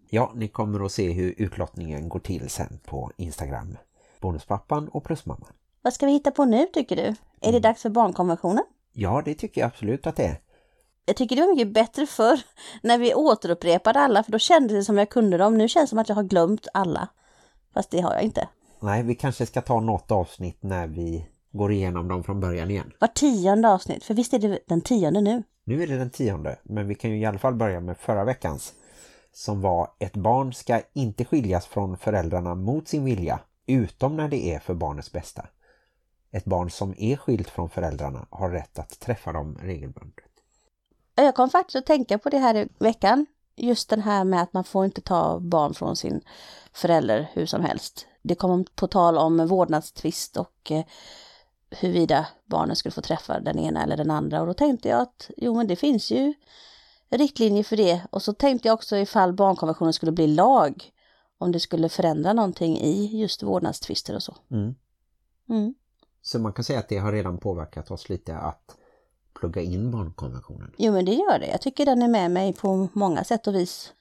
Speaker 2: Ja, ni kommer att se hur utlottningen går till sen på Instagram. Bonuspappan och plusmamman.
Speaker 1: Vad ska vi hitta på nu tycker du? Är det dags för barnkonventionen?
Speaker 2: Ja, det tycker jag absolut att det är.
Speaker 1: Jag tycker det var mycket bättre förr när vi återupprepade alla för då kändes det som jag kunde dem. Nu känns det som att jag har glömt alla. Fast det har jag inte.
Speaker 2: Nej, vi kanske ska ta något avsnitt när vi går igenom dem från början igen.
Speaker 1: Var tionde avsnitt, för visst är det den tionde nu?
Speaker 2: Nu är det den tionde, men vi kan ju i alla fall börja med förra veckans. Som var ett barn ska inte skiljas från föräldrarna mot sin vilja, utom när det är för barnets bästa. Ett barn som är skilt från föräldrarna har rätt att träffa dem regelbundet.
Speaker 1: Jag kom faktiskt att tänka på det här i veckan. Just den här med att man får inte ta barn från sin förälder hur som helst. Det kom på tal om vårdnadstvist och eh, huruvida barnen skulle få träffa den ena eller den andra. Och då tänkte jag att jo men det finns ju riktlinjer för det. Och så tänkte jag också ifall barnkonventionen skulle bli lag. Om det skulle förändra någonting i just vårdnadstvister och så.
Speaker 2: Mm.
Speaker 1: Mm.
Speaker 2: Så man kan säga att det har redan påverkat oss lite att plugga in barnkonventionen.
Speaker 1: Jo men det gör det. Jag tycker den är med mig på många sätt och vis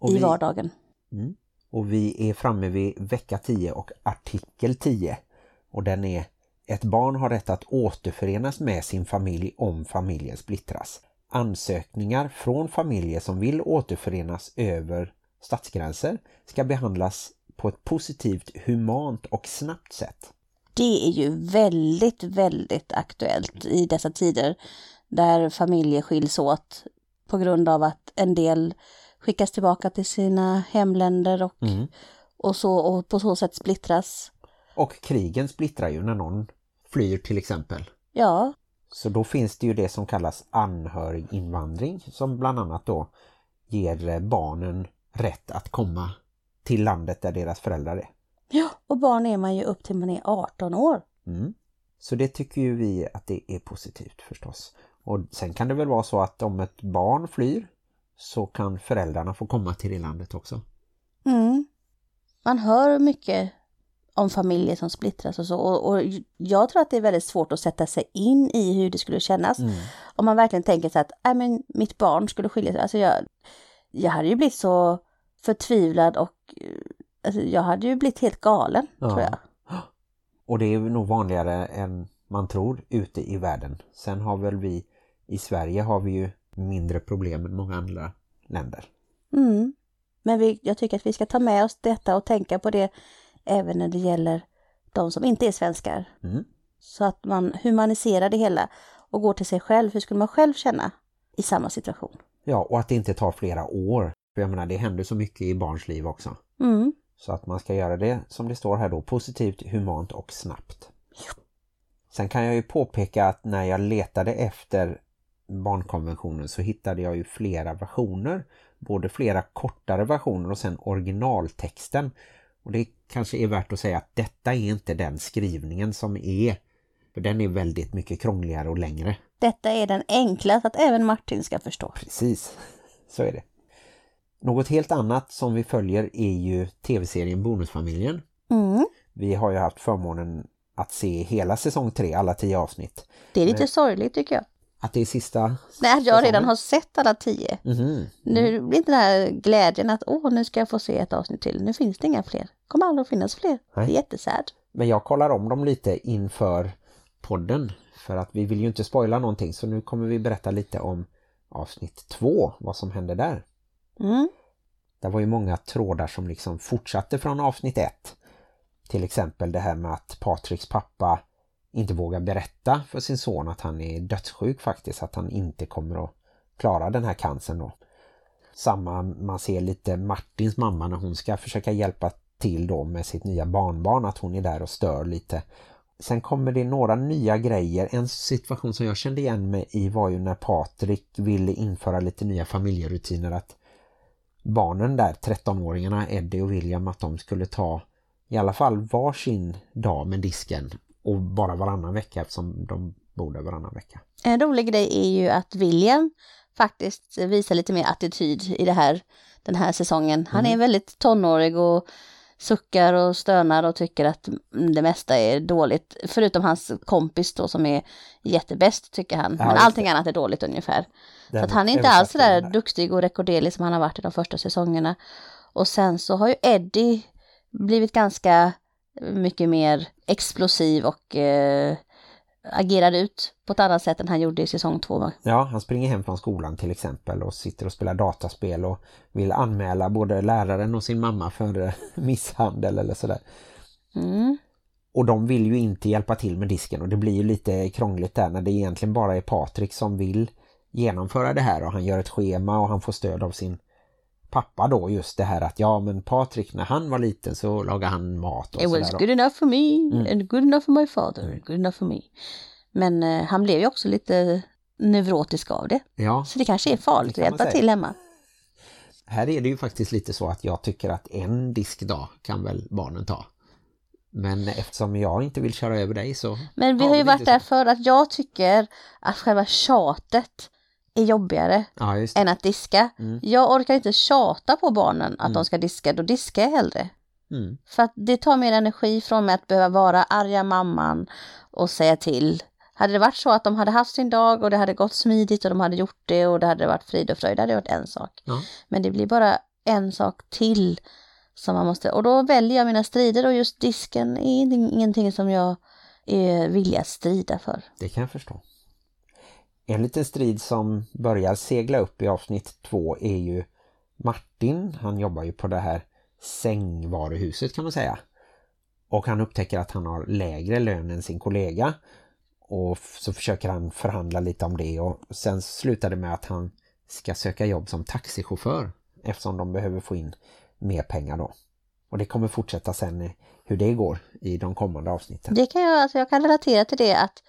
Speaker 2: Och
Speaker 1: i
Speaker 2: vi-
Speaker 1: vardagen.
Speaker 2: Mm. Och vi är framme vid vecka 10 och artikel 10. Och den är Ett barn har rätt att återförenas med sin familj om familjen splittras. Ansökningar från familjer som vill återförenas över statsgränser ska behandlas på ett positivt, humant och snabbt sätt.
Speaker 1: Det är ju väldigt, väldigt aktuellt i dessa tider där familjer skiljs åt på grund av att en del skickas tillbaka till sina hemländer och, och, så, och på så sätt splittras.
Speaker 2: Och krigen splittrar ju när någon flyr till exempel.
Speaker 1: Ja,
Speaker 2: Så då finns det ju det som kallas anhöriginvandring som bland annat då ger barnen rätt att komma till landet där deras föräldrar är.
Speaker 1: Ja, och barn är man ju upp till man är 18 år.
Speaker 2: Mm. Så det tycker ju vi att det är positivt förstås. Och sen kan det väl vara så att om ett barn flyr så kan föräldrarna få komma till det landet också.
Speaker 1: Mm. Man hör mycket om familjer som splittras och så. Och, och jag tror att det är väldigt svårt att sätta sig in i hur det skulle kännas. Om man verkligen tänker sig att äh, men mitt barn skulle skilja sig. Alltså jag, jag hade ju blivit så förtvivlad och eh, alltså jag hade ju blivit helt galen
Speaker 2: Ja.
Speaker 1: tror jag.
Speaker 2: Och det är nog vanligare än man tror ute i världen. Sen har väl vi i Sverige har vi ju mindre problem än många andra länder.
Speaker 1: Mm. Men vi, jag tycker att vi ska ta med oss detta och tänka på det även när det gäller de som inte är svenskar.
Speaker 2: Mm.
Speaker 1: Så att man humaniserar det hela och går till sig själv. Hur skulle man själv känna i samma situation?
Speaker 2: Ja, och att det inte tar flera år. För jag menar, det händer så mycket i barns liv också.
Speaker 1: Mm.
Speaker 2: Så att man ska göra det, som det står här då, positivt, humant och snabbt. Sen kan jag ju påpeka att när jag letade efter barnkonventionen så hittade jag ju flera versioner. Både flera kortare versioner och sen originaltexten. Och det kanske är värt att säga att detta är inte den skrivningen som är. För den är väldigt mycket krångligare och längre.
Speaker 1: Detta är den enkla så att även Martin ska förstå.
Speaker 2: Precis, så är det. Något helt annat som vi följer är ju tv-serien Bonusfamiljen.
Speaker 1: Mm.
Speaker 2: Vi har ju haft förmånen att se hela säsong 3, alla tio avsnitt.
Speaker 1: Det är lite sorgligt tycker jag.
Speaker 2: Att det är sista...
Speaker 1: Nej, jag redan har sett alla tio.
Speaker 2: Mhm.
Speaker 1: Nu blir inte den här glädjen att åh, nu ska jag få se ett avsnitt till. Nu finns det inga fler. kommer aldrig att finnas fler.
Speaker 2: Nej.
Speaker 1: Det är jättesad.
Speaker 2: Men jag kollar om dem lite inför podden. För att vi vill ju inte spoila någonting. Så nu kommer vi berätta lite om avsnitt 2, vad som hände där.
Speaker 1: Mm.
Speaker 2: Det var ju många trådar som liksom fortsatte från avsnitt 1. Till exempel det här med att Patriks pappa inte vågar berätta för sin son att han är dödssjuk faktiskt. Att han inte kommer att klara den här cancern då. Samma, man ser lite Martins mamma när hon ska försöka hjälpa till då med sitt nya barnbarn. Att hon är där och stör lite. Sen kommer det några nya grejer. En situation som jag kände igen mig i var ju när Patrik ville införa lite nya familjerutiner. Att barnen där, 13-åringarna, Eddie och William, att de skulle ta i alla fall varsin dag med disken och bara varannan vecka eftersom de bor där varannan vecka.
Speaker 1: En rolig grej är ju att William faktiskt visar lite mer attityd i det här, den här säsongen. Han
Speaker 2: Mm.
Speaker 1: är väldigt tonårig och suckar och stönar och tycker att det mesta är dåligt. Förutom hans kompis då som är jättebäst tycker han.
Speaker 2: Ja,
Speaker 1: Men allting
Speaker 2: det.
Speaker 1: annat är dåligt ungefär. Så att han är inte alls så där duktig och rekorderlig som han har varit i de första säsongerna. Och sen så har ju Eddie blivit ganska mycket mer explosiv och eh, agerar ut på ett annat sätt än han gjorde i säsong två.
Speaker 2: Ja, han springer hem från skolan till exempel och sitter och spelar dataspel och vill anmäla både läraren och sin mamma för eh, misshandel eller sådär.
Speaker 1: Mm.
Speaker 2: Och de vill ju inte hjälpa till med disken och det blir ju lite krångligt där när det egentligen bara är Patrik som vill genomföra det här och han gör ett schema och han får stöd av sin pappa då just det här att ja men Patrik när han var liten så lagade han mat och
Speaker 1: It was good enough for me
Speaker 2: Mm.
Speaker 1: and good enough for my father, good enough for me. Men eh, han blev ju också lite neurotisk av det.
Speaker 2: Ja,
Speaker 1: Så det kanske är farligt att
Speaker 2: kan man
Speaker 1: hjälpa till hemma.
Speaker 2: här är det ju faktiskt lite så att jag tycker att en diskdag kan väl barnen ta. Men eftersom jag inte vill köra över dig så...
Speaker 1: Men vi har ju varit där för att jag tycker att själva tjatet är jobbigare
Speaker 2: Ja,
Speaker 1: än att diska.
Speaker 2: Mm.
Speaker 1: Jag orkar inte tjata på barnen att
Speaker 2: Mm.
Speaker 1: de ska diska, då diskar jag hellre.
Speaker 2: Mm.
Speaker 1: För att det tar mer energi från mig att behöva vara arga mamman och säga till. Hade det varit så att de hade haft sin dag och det hade gått smidigt och de hade gjort det och det hade varit frid och fröjd, det hade varit en sak.
Speaker 2: Ja.
Speaker 1: Men det blir bara en sak till som man måste, och då väljer jag mina strider och just disken är ingenting som jag är villig att strida för.
Speaker 2: Det kan jag förstå. En liten strid som börjar segla upp i avsnitt två är ju Martin. Han jobbar ju på det här sängvaruhuset kan man säga. Och han upptäcker att han har lägre lön än sin kollega. Och så försöker han förhandla lite om det. Och sen slutar det med att han ska söka jobb som taxichaufför. Eftersom de behöver få in mer pengar då. Och det kommer fortsätta sen hur det går i de kommande avsnitten.
Speaker 1: Det kan jag, alltså jag kan relatera till det att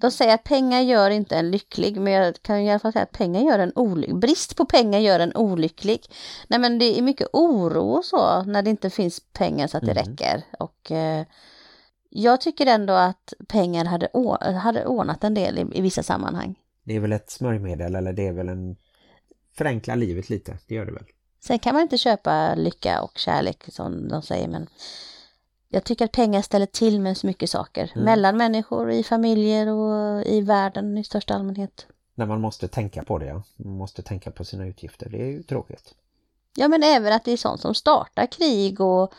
Speaker 1: de säger att pengar gör inte en lycklig, men jag kan i alla fall säga att pengar gör en olycklig. Brist på pengar gör en olycklig. Nej men det är mycket oro och så när det inte finns pengar så att det
Speaker 2: Mm.
Speaker 1: räcker. Och eh, jag tycker ändå att pengar hade, hade ordnat en del i, i vissa sammanhang.
Speaker 2: Det är väl ett smörjmedel eller det är väl en förenkla livet lite, det gör det väl.
Speaker 1: Sen kan man inte köpa lycka och kärlek som de säger, men jag tycker att pengar ställer till med så mycket saker.
Speaker 2: Mm.
Speaker 1: Mellan människor, i familjer och i världen i största allmänhet.
Speaker 2: När man måste tänka på det, ja. Man måste tänka på sina utgifter, det är ju tråkigt.
Speaker 1: Ja, men även att det är sånt som startar krig och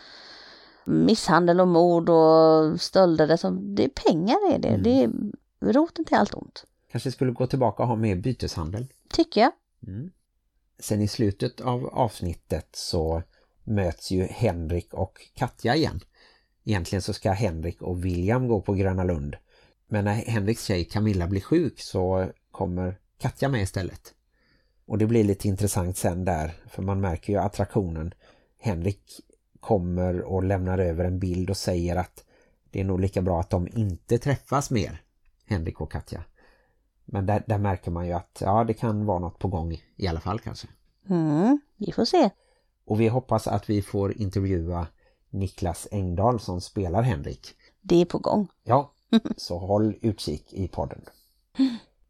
Speaker 1: misshandel och mord och stölder. Det, som, det är pengar är det.
Speaker 2: Mm.
Speaker 1: Det är roten till allt ont.
Speaker 2: Kanske skulle gå tillbaka och ha mer byteshandel.
Speaker 1: Tycker jag.
Speaker 2: Mm. Sen i slutet av avsnittet så möts ju Henrik och Katja igen. Egentligen så ska Henrik och William gå på Gröna Lund. Men när Henriks tjej Camilla blir sjuk så kommer Katja med istället. Och det blir lite intressant sen där, för man märker ju attraktionen. Henrik kommer och lämnar över en bild och säger att det är nog lika bra att de inte träffas mer, Henrik och Katja. Men där, där märker man ju att ja, det kan vara något på gång i alla fall kanske.
Speaker 1: Mm, vi får se.
Speaker 2: Och vi hoppas att vi får intervjua Niklas Engdahl som spelar Henrik.
Speaker 1: Det är på gång.
Speaker 2: Ja, så håll utkik i podden.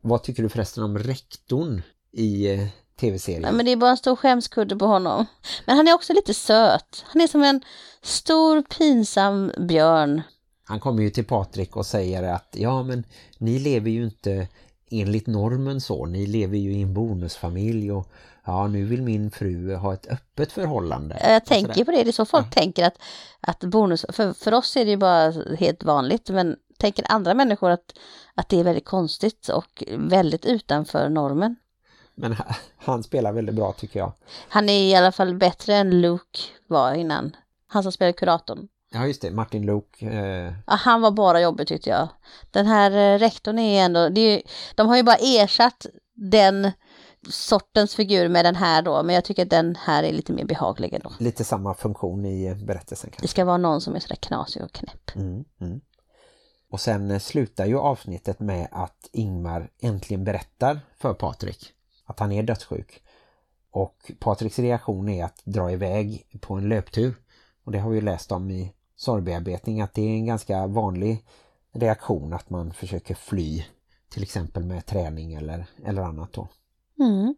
Speaker 2: Vad tycker du förresten om rektorn i eh, tv-serien?
Speaker 1: Men det är bara en stor skämskudde på honom. Men han är också lite söt. Han är som en stor pinsam björn.
Speaker 2: Han kommer ju till Patrik och säger att ja men ni lever ju inte enligt normen så. Ni lever ju i en bonusfamilj och ja nu vill min fru ha ett öppet förhållande.
Speaker 1: Jag
Speaker 2: Och
Speaker 1: tänker på det, det är så folk
Speaker 2: Ja.
Speaker 1: tänker att, att bonus, för, för oss är det ju bara helt vanligt, men tänker andra människor att, att det är väldigt konstigt och väldigt utanför normen.
Speaker 2: Men ha- han spelar väldigt bra tycker jag.
Speaker 1: Han är i alla fall bättre än Luke var innan. Han som spelade kuratorn.
Speaker 2: Ja just det, Martin Luke. Eh,
Speaker 1: Ja, han var bara jobbig tyckte jag. Den här eh, rektorn är ändå, det är, ju- de har ju bara ersatt den sortens figur med den här då, men jag tycker att den här är lite mer behaglig ändå.
Speaker 2: lite samma funktion i berättelsen
Speaker 1: Det
Speaker 2: kanske.
Speaker 1: ska vara någon som är sådär knasig och knäpp.
Speaker 2: Mm, mm. Och sen eh, slutar ju avsnittet med att Ingmar äntligen berättar för Patrik att han är dödssjuk. Och Patriks reaktion är att dra iväg på en löptur. Och det har vi läst om i sorgbearbetning att det är en ganska vanlig reaktion att man försöker fly. Till exempel med träning eller, eller annat då.
Speaker 1: Mm.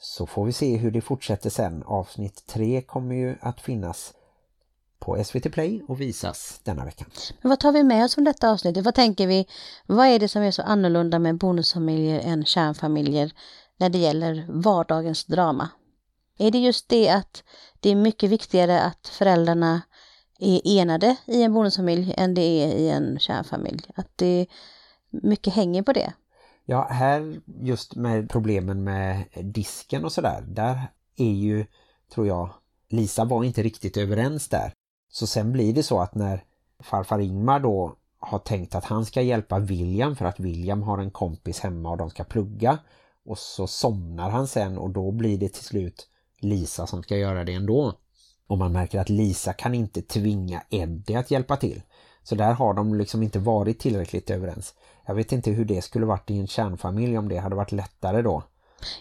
Speaker 2: Så får vi se hur det fortsätter sen. Avsnitt 3 kommer ju att finnas på SVT Play och visas denna vecka.
Speaker 1: Men vad tar vi med oss från detta avsnitt? Vad tänker vi? Vad är det som är så annorlunda med bonusfamiljer än kärnfamiljer när det gäller vardagens drama? Är det just det att det är mycket viktigare att föräldrarna är enade i en bonusfamilj än det är i en kärnfamilj? Att det mycket hänger på det?
Speaker 2: Ja, här just med problemen med disken och sådär, där är ju, tror jag, Lisa var inte riktigt överens där. Så sen blir det så att när farfar Ingmar då har tänkt att han ska hjälpa William för att William har en kompis hemma och de ska plugga och så somnar han sen och då blir det till slut Lisa som ska göra det ändå. Och man märker att Lisa kan inte tvinga Eddie att hjälpa till. Så där har de liksom inte varit tillräckligt överens. Jag vet inte hur det skulle varit i en kärnfamilj om det hade varit lättare då.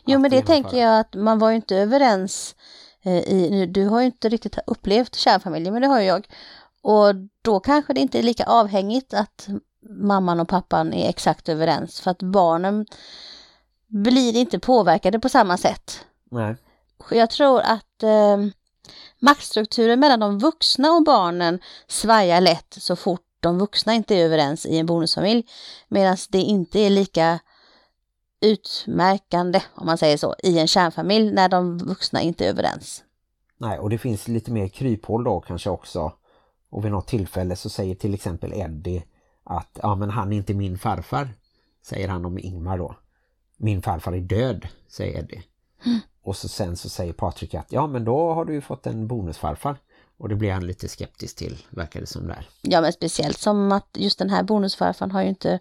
Speaker 1: Jo, men det
Speaker 2: genomföra.
Speaker 1: tänker jag att man var ju inte överens eh, i, du har ju inte riktigt upplevt kärnfamiljen, men det har ju jag. Och då kanske det inte är lika avhängigt att mamman och pappan är exakt överens, för att barnen blir inte påverkade på samma sätt.
Speaker 2: Nej.
Speaker 1: Jag tror att eh, maktstrukturen mellan de vuxna och barnen svajar lätt så fort de vuxna inte är överens i en bonusfamilj. Medan det inte är lika utmärkande, om man säger så, i en kärnfamilj när de vuxna inte är överens.
Speaker 2: Nej, och det finns lite mer kryphål då kanske också. Och vid något tillfälle så säger till exempel Eddie att ja men han är inte min farfar, säger han om Ingmar då. Min farfar är död, säger Eddie. Och så sen så säger Patrik att ja men då har du ju fått en bonusfarfar. Och det blir han lite skeptisk till, verkar det som där.
Speaker 1: Ja, men speciellt som att just den här bonusfarfaren har ju inte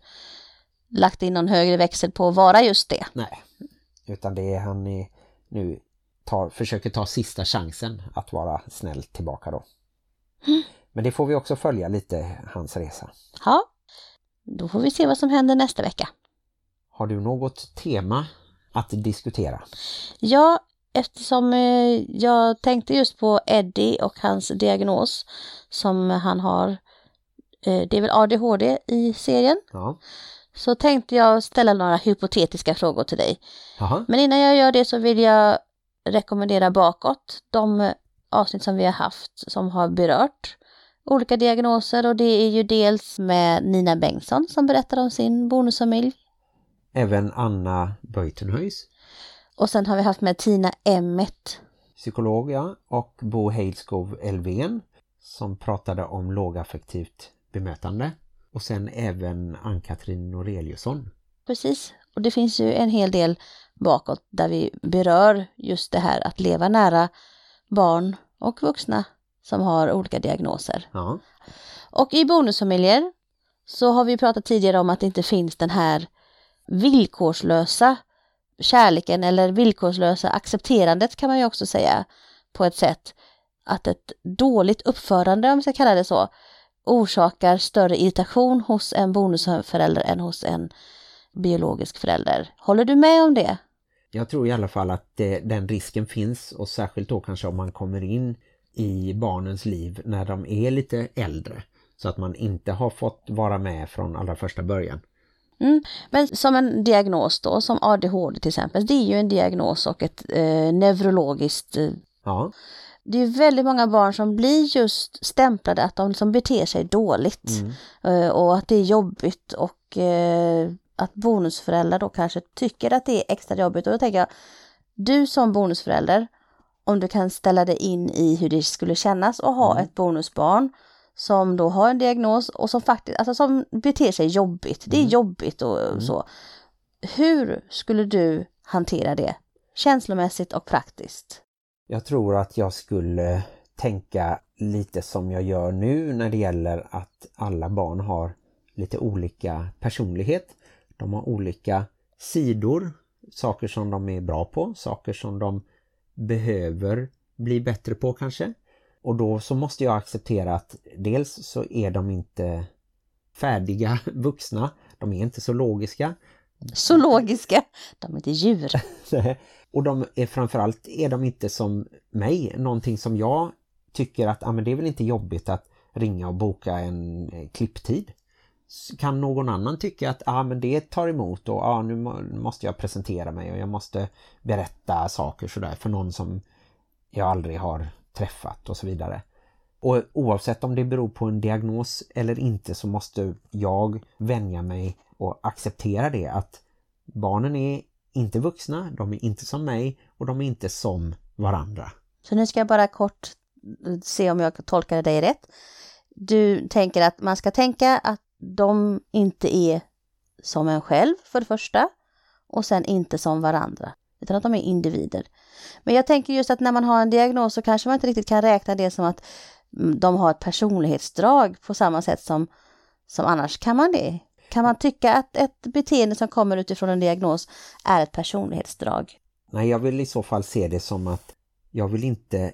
Speaker 1: lagt in någon högre växel på att vara just det.
Speaker 2: Nej, utan det är han nu tar, försöker ta sista chansen att vara snäll tillbaka då. Men det får vi också följa lite hans resa.
Speaker 1: Ja, då får vi se vad som händer nästa vecka.
Speaker 2: Har du något tema att diskutera?
Speaker 1: Ja, eftersom eh, jag tänkte just på Eddie och hans diagnos som han har, eh, det är väl ADHD i serien,
Speaker 2: Ja.
Speaker 1: så tänkte jag ställa några hypotetiska frågor till dig.
Speaker 2: Jaha.
Speaker 1: Men innan jag gör det så vill jag rekommendera bakåt de avsnitt som vi har haft som har berört olika diagnoser och det är ju dels med Nina Bengtsson som berättar om sin bonusfamilj
Speaker 2: Även Anna Böjtenhöjs,
Speaker 1: och sen har vi haft med Tina Emmet
Speaker 2: psykolog ja, och Bo Heidskov Elven som pratade om lågaffektivt bemötande. Och sen även Ann-Katrin Noreliusson.
Speaker 1: Precis, och det finns ju en hel del bakåt där vi berör just det här att leva nära barn och vuxna som har olika diagnoser.
Speaker 2: Ja,
Speaker 1: Och i bonusfamiljer så har vi pratat tidigare om att det inte finns den här villkorslösa kärleken eller villkorslösa accepterandet kan man ju också säga på ett sätt att ett dåligt uppförande, om vi ska kalla det så, orsakar större irritation hos en bonusförälder än hos en biologisk förälder. Håller du med om det?
Speaker 2: jag tror i alla fall att det, den risken finns och särskilt då kanske om man kommer in i barnens liv när de är lite äldre. Så att man inte har fått vara med från allra första början.
Speaker 1: Mm. Men som en diagnos då, som ADHD till exempel, det är ju en diagnos och ett eh, neurologiskt eh,
Speaker 2: Ja,
Speaker 1: det är väldigt många barn som blir just stämplade att de liksom beter sig dåligt eh, och att det är jobbigt och eh, att bonusföräldrar då kanske tycker att det är extra jobbigt. Och då tänker jag, du som bonusförälder, om du kan ställa dig in i hur det skulle kännas att ha ett bonusbarn som då har en diagnos och som faktiskt, alltså som beter sig jobbigt, det är jobbigt och så. Hur skulle du hantera det känslomässigt och praktiskt?
Speaker 2: Jag tror att jag skulle tänka lite som jag gör nu när det gäller att alla barn har lite olika personlighet. De har olika sidor, saker som de är bra på, saker som de behöver bli bättre på kanske. Och då så måste jag acceptera att dels så är de inte färdiga vuxna, de är inte så logiska.
Speaker 1: Så logiska, de är inte djur.
Speaker 2: och de är framförallt är de inte som mig, någonting som jag tycker att ah, men det är väl inte jobbigt att ringa och boka en eh, klipptid. kan någon annan tycka att ah, men det tar emot och ah, nu måste jag presentera mig och jag måste berätta saker sådär för någon som jag aldrig har träffat och så vidare. Och oavsett om det beror på en diagnos eller inte så måste jag vänja mig och acceptera det att barnen är inte vuxna, de är inte som mig och de är inte som varandra.
Speaker 1: Så nu ska jag bara kort eh, se om jag tolkar dig rätt. Du tänker att man ska tänka att de inte är som en själv för det första och sen inte som varandra utan att de är individer. Men jag tänker just att när man har en diagnos så kanske man inte riktigt kan räkna det som att mm, de har ett personlighetsdrag på samma sätt som, som annars. Kan man det? Kan man tycka att ett beteende som kommer utifrån en diagnos är ett personlighetsdrag?
Speaker 2: Nej, jag vill i så fall se det som att jag vill inte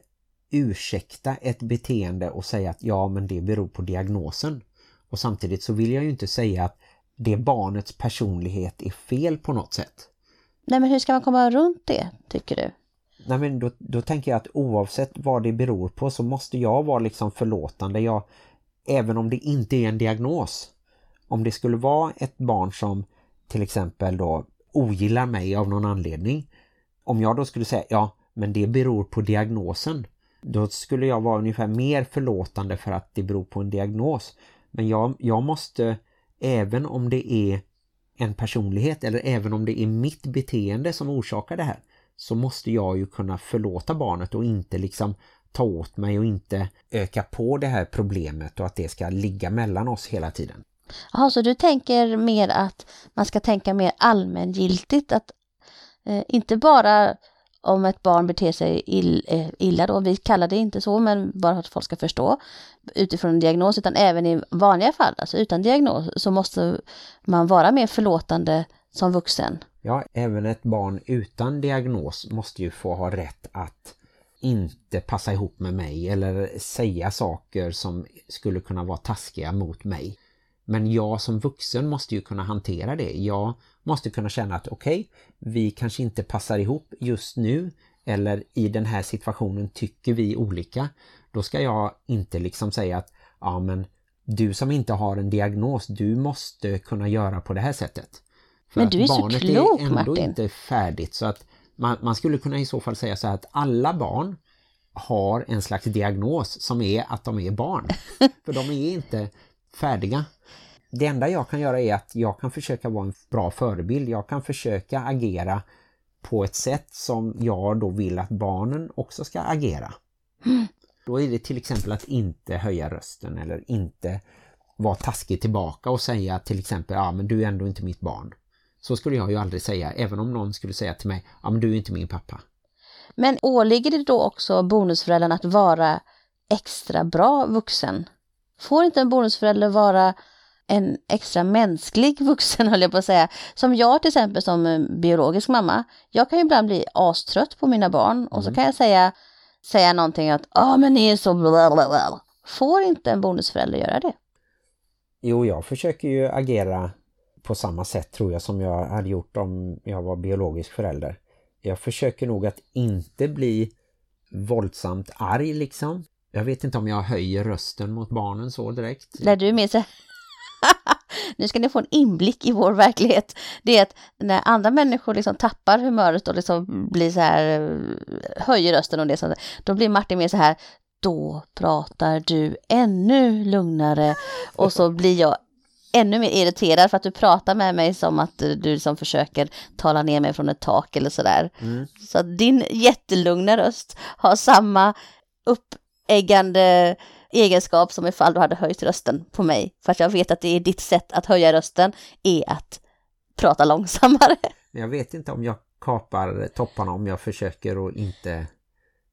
Speaker 2: ursäkta ett beteende och säga att ja, men det beror på diagnosen. Och samtidigt så vill jag ju inte säga att det barnets personlighet är fel på något sätt.
Speaker 1: Nej, men hur ska man komma runt det, tycker du?
Speaker 2: Nej, men då, då tänker jag att oavsett vad det beror på så måste jag vara liksom förlåtande. Jag, även om det inte är en diagnos. Om det skulle vara ett barn som till exempel då ogillar mig av någon anledning. Om jag då skulle säga, ja, men det beror på diagnosen. Då skulle jag vara ungefär mer förlåtande för att det beror på en diagnos. Men jag, jag måste, även om det är en personlighet eller även om det är mitt beteende som orsakar det här så måste jag ju kunna förlåta barnet och inte liksom ta åt mig och inte öka på det här problemet och att det ska ligga mellan oss hela tiden.
Speaker 1: Jaha, så du tänker mer att man ska tänka mer allmängiltigt att eh, inte bara om ett barn beter sig ill, eh, illa då, vi kallar det inte så men bara för att folk ska förstå utifrån en diagnos utan även i vanliga fall, alltså utan diagnos så måste man vara mer förlåtande som vuxen.
Speaker 2: Ja, även ett barn utan diagnos måste ju få ha rätt att inte passa ihop med mig eller säga saker som skulle kunna vara taskiga mot mig. Men jag som vuxen måste ju kunna hantera det. Jag måste kunna känna att okej, okay, vi kanske inte passar ihop just nu eller i den här situationen tycker vi olika. Då ska jag inte liksom säga att ja men du som inte har en diagnos, du måste kunna göra på det här sättet.
Speaker 1: För men du är så klok
Speaker 2: är ändå
Speaker 1: Martin.
Speaker 2: inte färdigt så att man, man skulle kunna i så fall säga så här att alla barn har en slags diagnos som är att de är barn. För de är inte färdiga. Det enda jag kan göra är att jag kan försöka vara en bra förebild. Jag kan försöka agera på ett sätt som jag då vill att barnen också ska agera. Mm. Då är det till exempel att inte höja rösten eller inte vara taskig tillbaka och säga till exempel ja men du är ändå inte mitt barn. Så skulle jag ju aldrig säga, även om någon skulle säga till mig ja men du är inte min pappa.
Speaker 1: Men åligger det då också bonusföräldrarna att vara extra bra vuxen? Får inte en bonusförälder vara en extra mänsklig vuxen höll jag på att säga. Som jag till exempel som biologisk mamma. Jag kan ju ibland bli astrött på mina barn och mm. så kan jag säga, säga någonting att ja men ni är så blablabla. Får inte en bonusförälder göra det?
Speaker 2: Jo, jag försöker ju agera på samma sätt tror jag som jag hade gjort om jag var biologisk förälder. Jag försöker nog att inte bli våldsamt arg liksom. Jag vet inte om jag höjer rösten mot barnen så direkt.
Speaker 1: Lär du med sig? nu ska ni få en inblick i vår verklighet. Det är att när andra människor liksom tappar humöret och liksom blir så här, eh, höjer rösten och det sånt, då blir Martin mer så här, då pratar du ännu lugnare och så blir jag ännu mer irriterad för att du pratar med mig som att du som försöker tala ner mig från ett tak eller sådär. Mm. Så att din jättelugna röst har samma uppeggande egenskap som ifall du hade höjt rösten på mig. För att jag vet att det är ditt sätt att höja rösten är att prata långsammare.
Speaker 2: Jag vet inte om jag kapar topparna om jag försöker att inte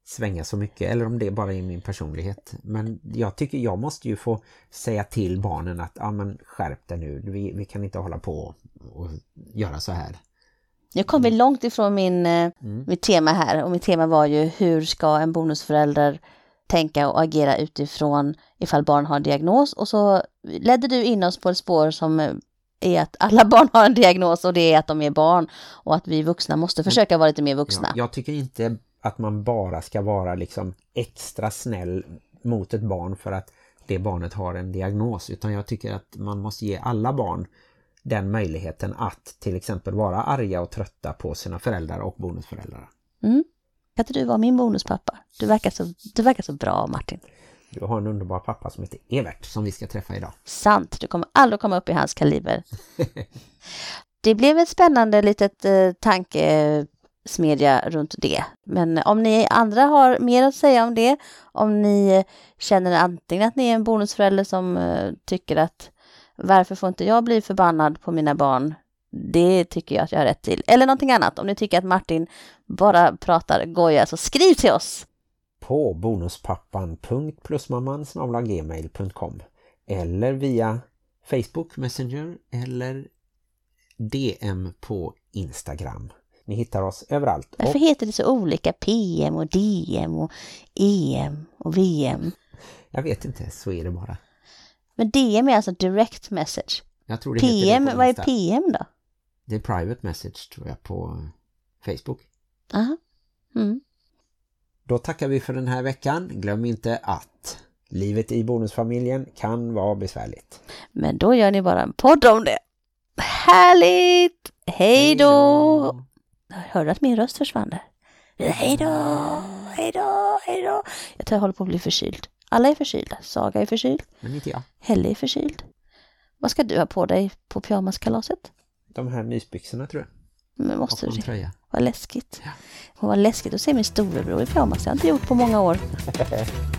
Speaker 2: svänga så mycket eller om det bara är min personlighet. Men jag tycker jag måste ju få säga till barnen att ja men skärp dig nu, vi, vi kan inte hålla på och göra så här.
Speaker 1: Nu kom vi långt ifrån min, eh, mm. mitt tema här och mitt tema var ju hur ska en bonusförälder tänka och agera utifrån ifall barn har en diagnos och så ledde du in oss på ett spår som är att alla barn har en diagnos och det är att de är barn och att vi vuxna måste försöka vara lite mer vuxna.
Speaker 2: Ja, jag tycker inte att man bara ska vara liksom extra snäll mot ett barn för att det barnet har en diagnos utan jag tycker att man måste ge alla barn den möjligheten att till exempel vara arga och trötta på sina föräldrar och bonusföräldrar.
Speaker 1: Mm. Kan inte du vara min bonuspappa? Du verkar så, du verkar så bra Martin.
Speaker 2: Du har en underbar pappa som heter Evert som vi ska träffa idag.
Speaker 1: Sant, du kommer aldrig komma upp i hans kaliber. det blev ett spännande litet eh, tankesmedja runt det. Men om ni andra har mer att säga om det, om ni känner antingen att ni är en bonusförälder som eh, tycker att varför får inte jag bli förbannad på mina barn? Det tycker jag att jag har rätt till. Eller någonting annat. Om ni tycker att Martin bara pratar goja så skriv till oss!
Speaker 2: På bonuspappan.plusmamman.gmail.com eller via Facebook Messenger eller DM på Instagram. Ni hittar oss överallt.
Speaker 1: Varför och... heter det så olika PM och DM och EM och VM?
Speaker 2: Jag vet inte, så är det bara.
Speaker 1: Men DM är alltså direct message. PM, vad är PM då?
Speaker 2: Det är private message tror jag på Facebook.
Speaker 1: Aha. Mm.
Speaker 2: Då tackar vi för den här veckan. Glöm inte att livet i bonusfamiljen kan vara besvärligt.
Speaker 1: Men då gör ni bara en podd om det. Härligt! Hej då! Hörde du att min röst försvann där? Hej då! Hej då! Hej då! Jag tror jag håller på att bli förkyld. Alla är förkylda. Saga är förkyld.
Speaker 2: Men inte jag.
Speaker 1: Helle är förkyld. Vad ska du ha på dig på pyjamaskalaset?
Speaker 2: De här mysbyxorna tror jag.
Speaker 1: Men måste
Speaker 2: Och
Speaker 1: du
Speaker 2: en tröja.
Speaker 1: Vad läskigt.
Speaker 2: Ja.
Speaker 1: Vad läskigt att se min storebror i pyjamas. Det har jag inte gjort på många år.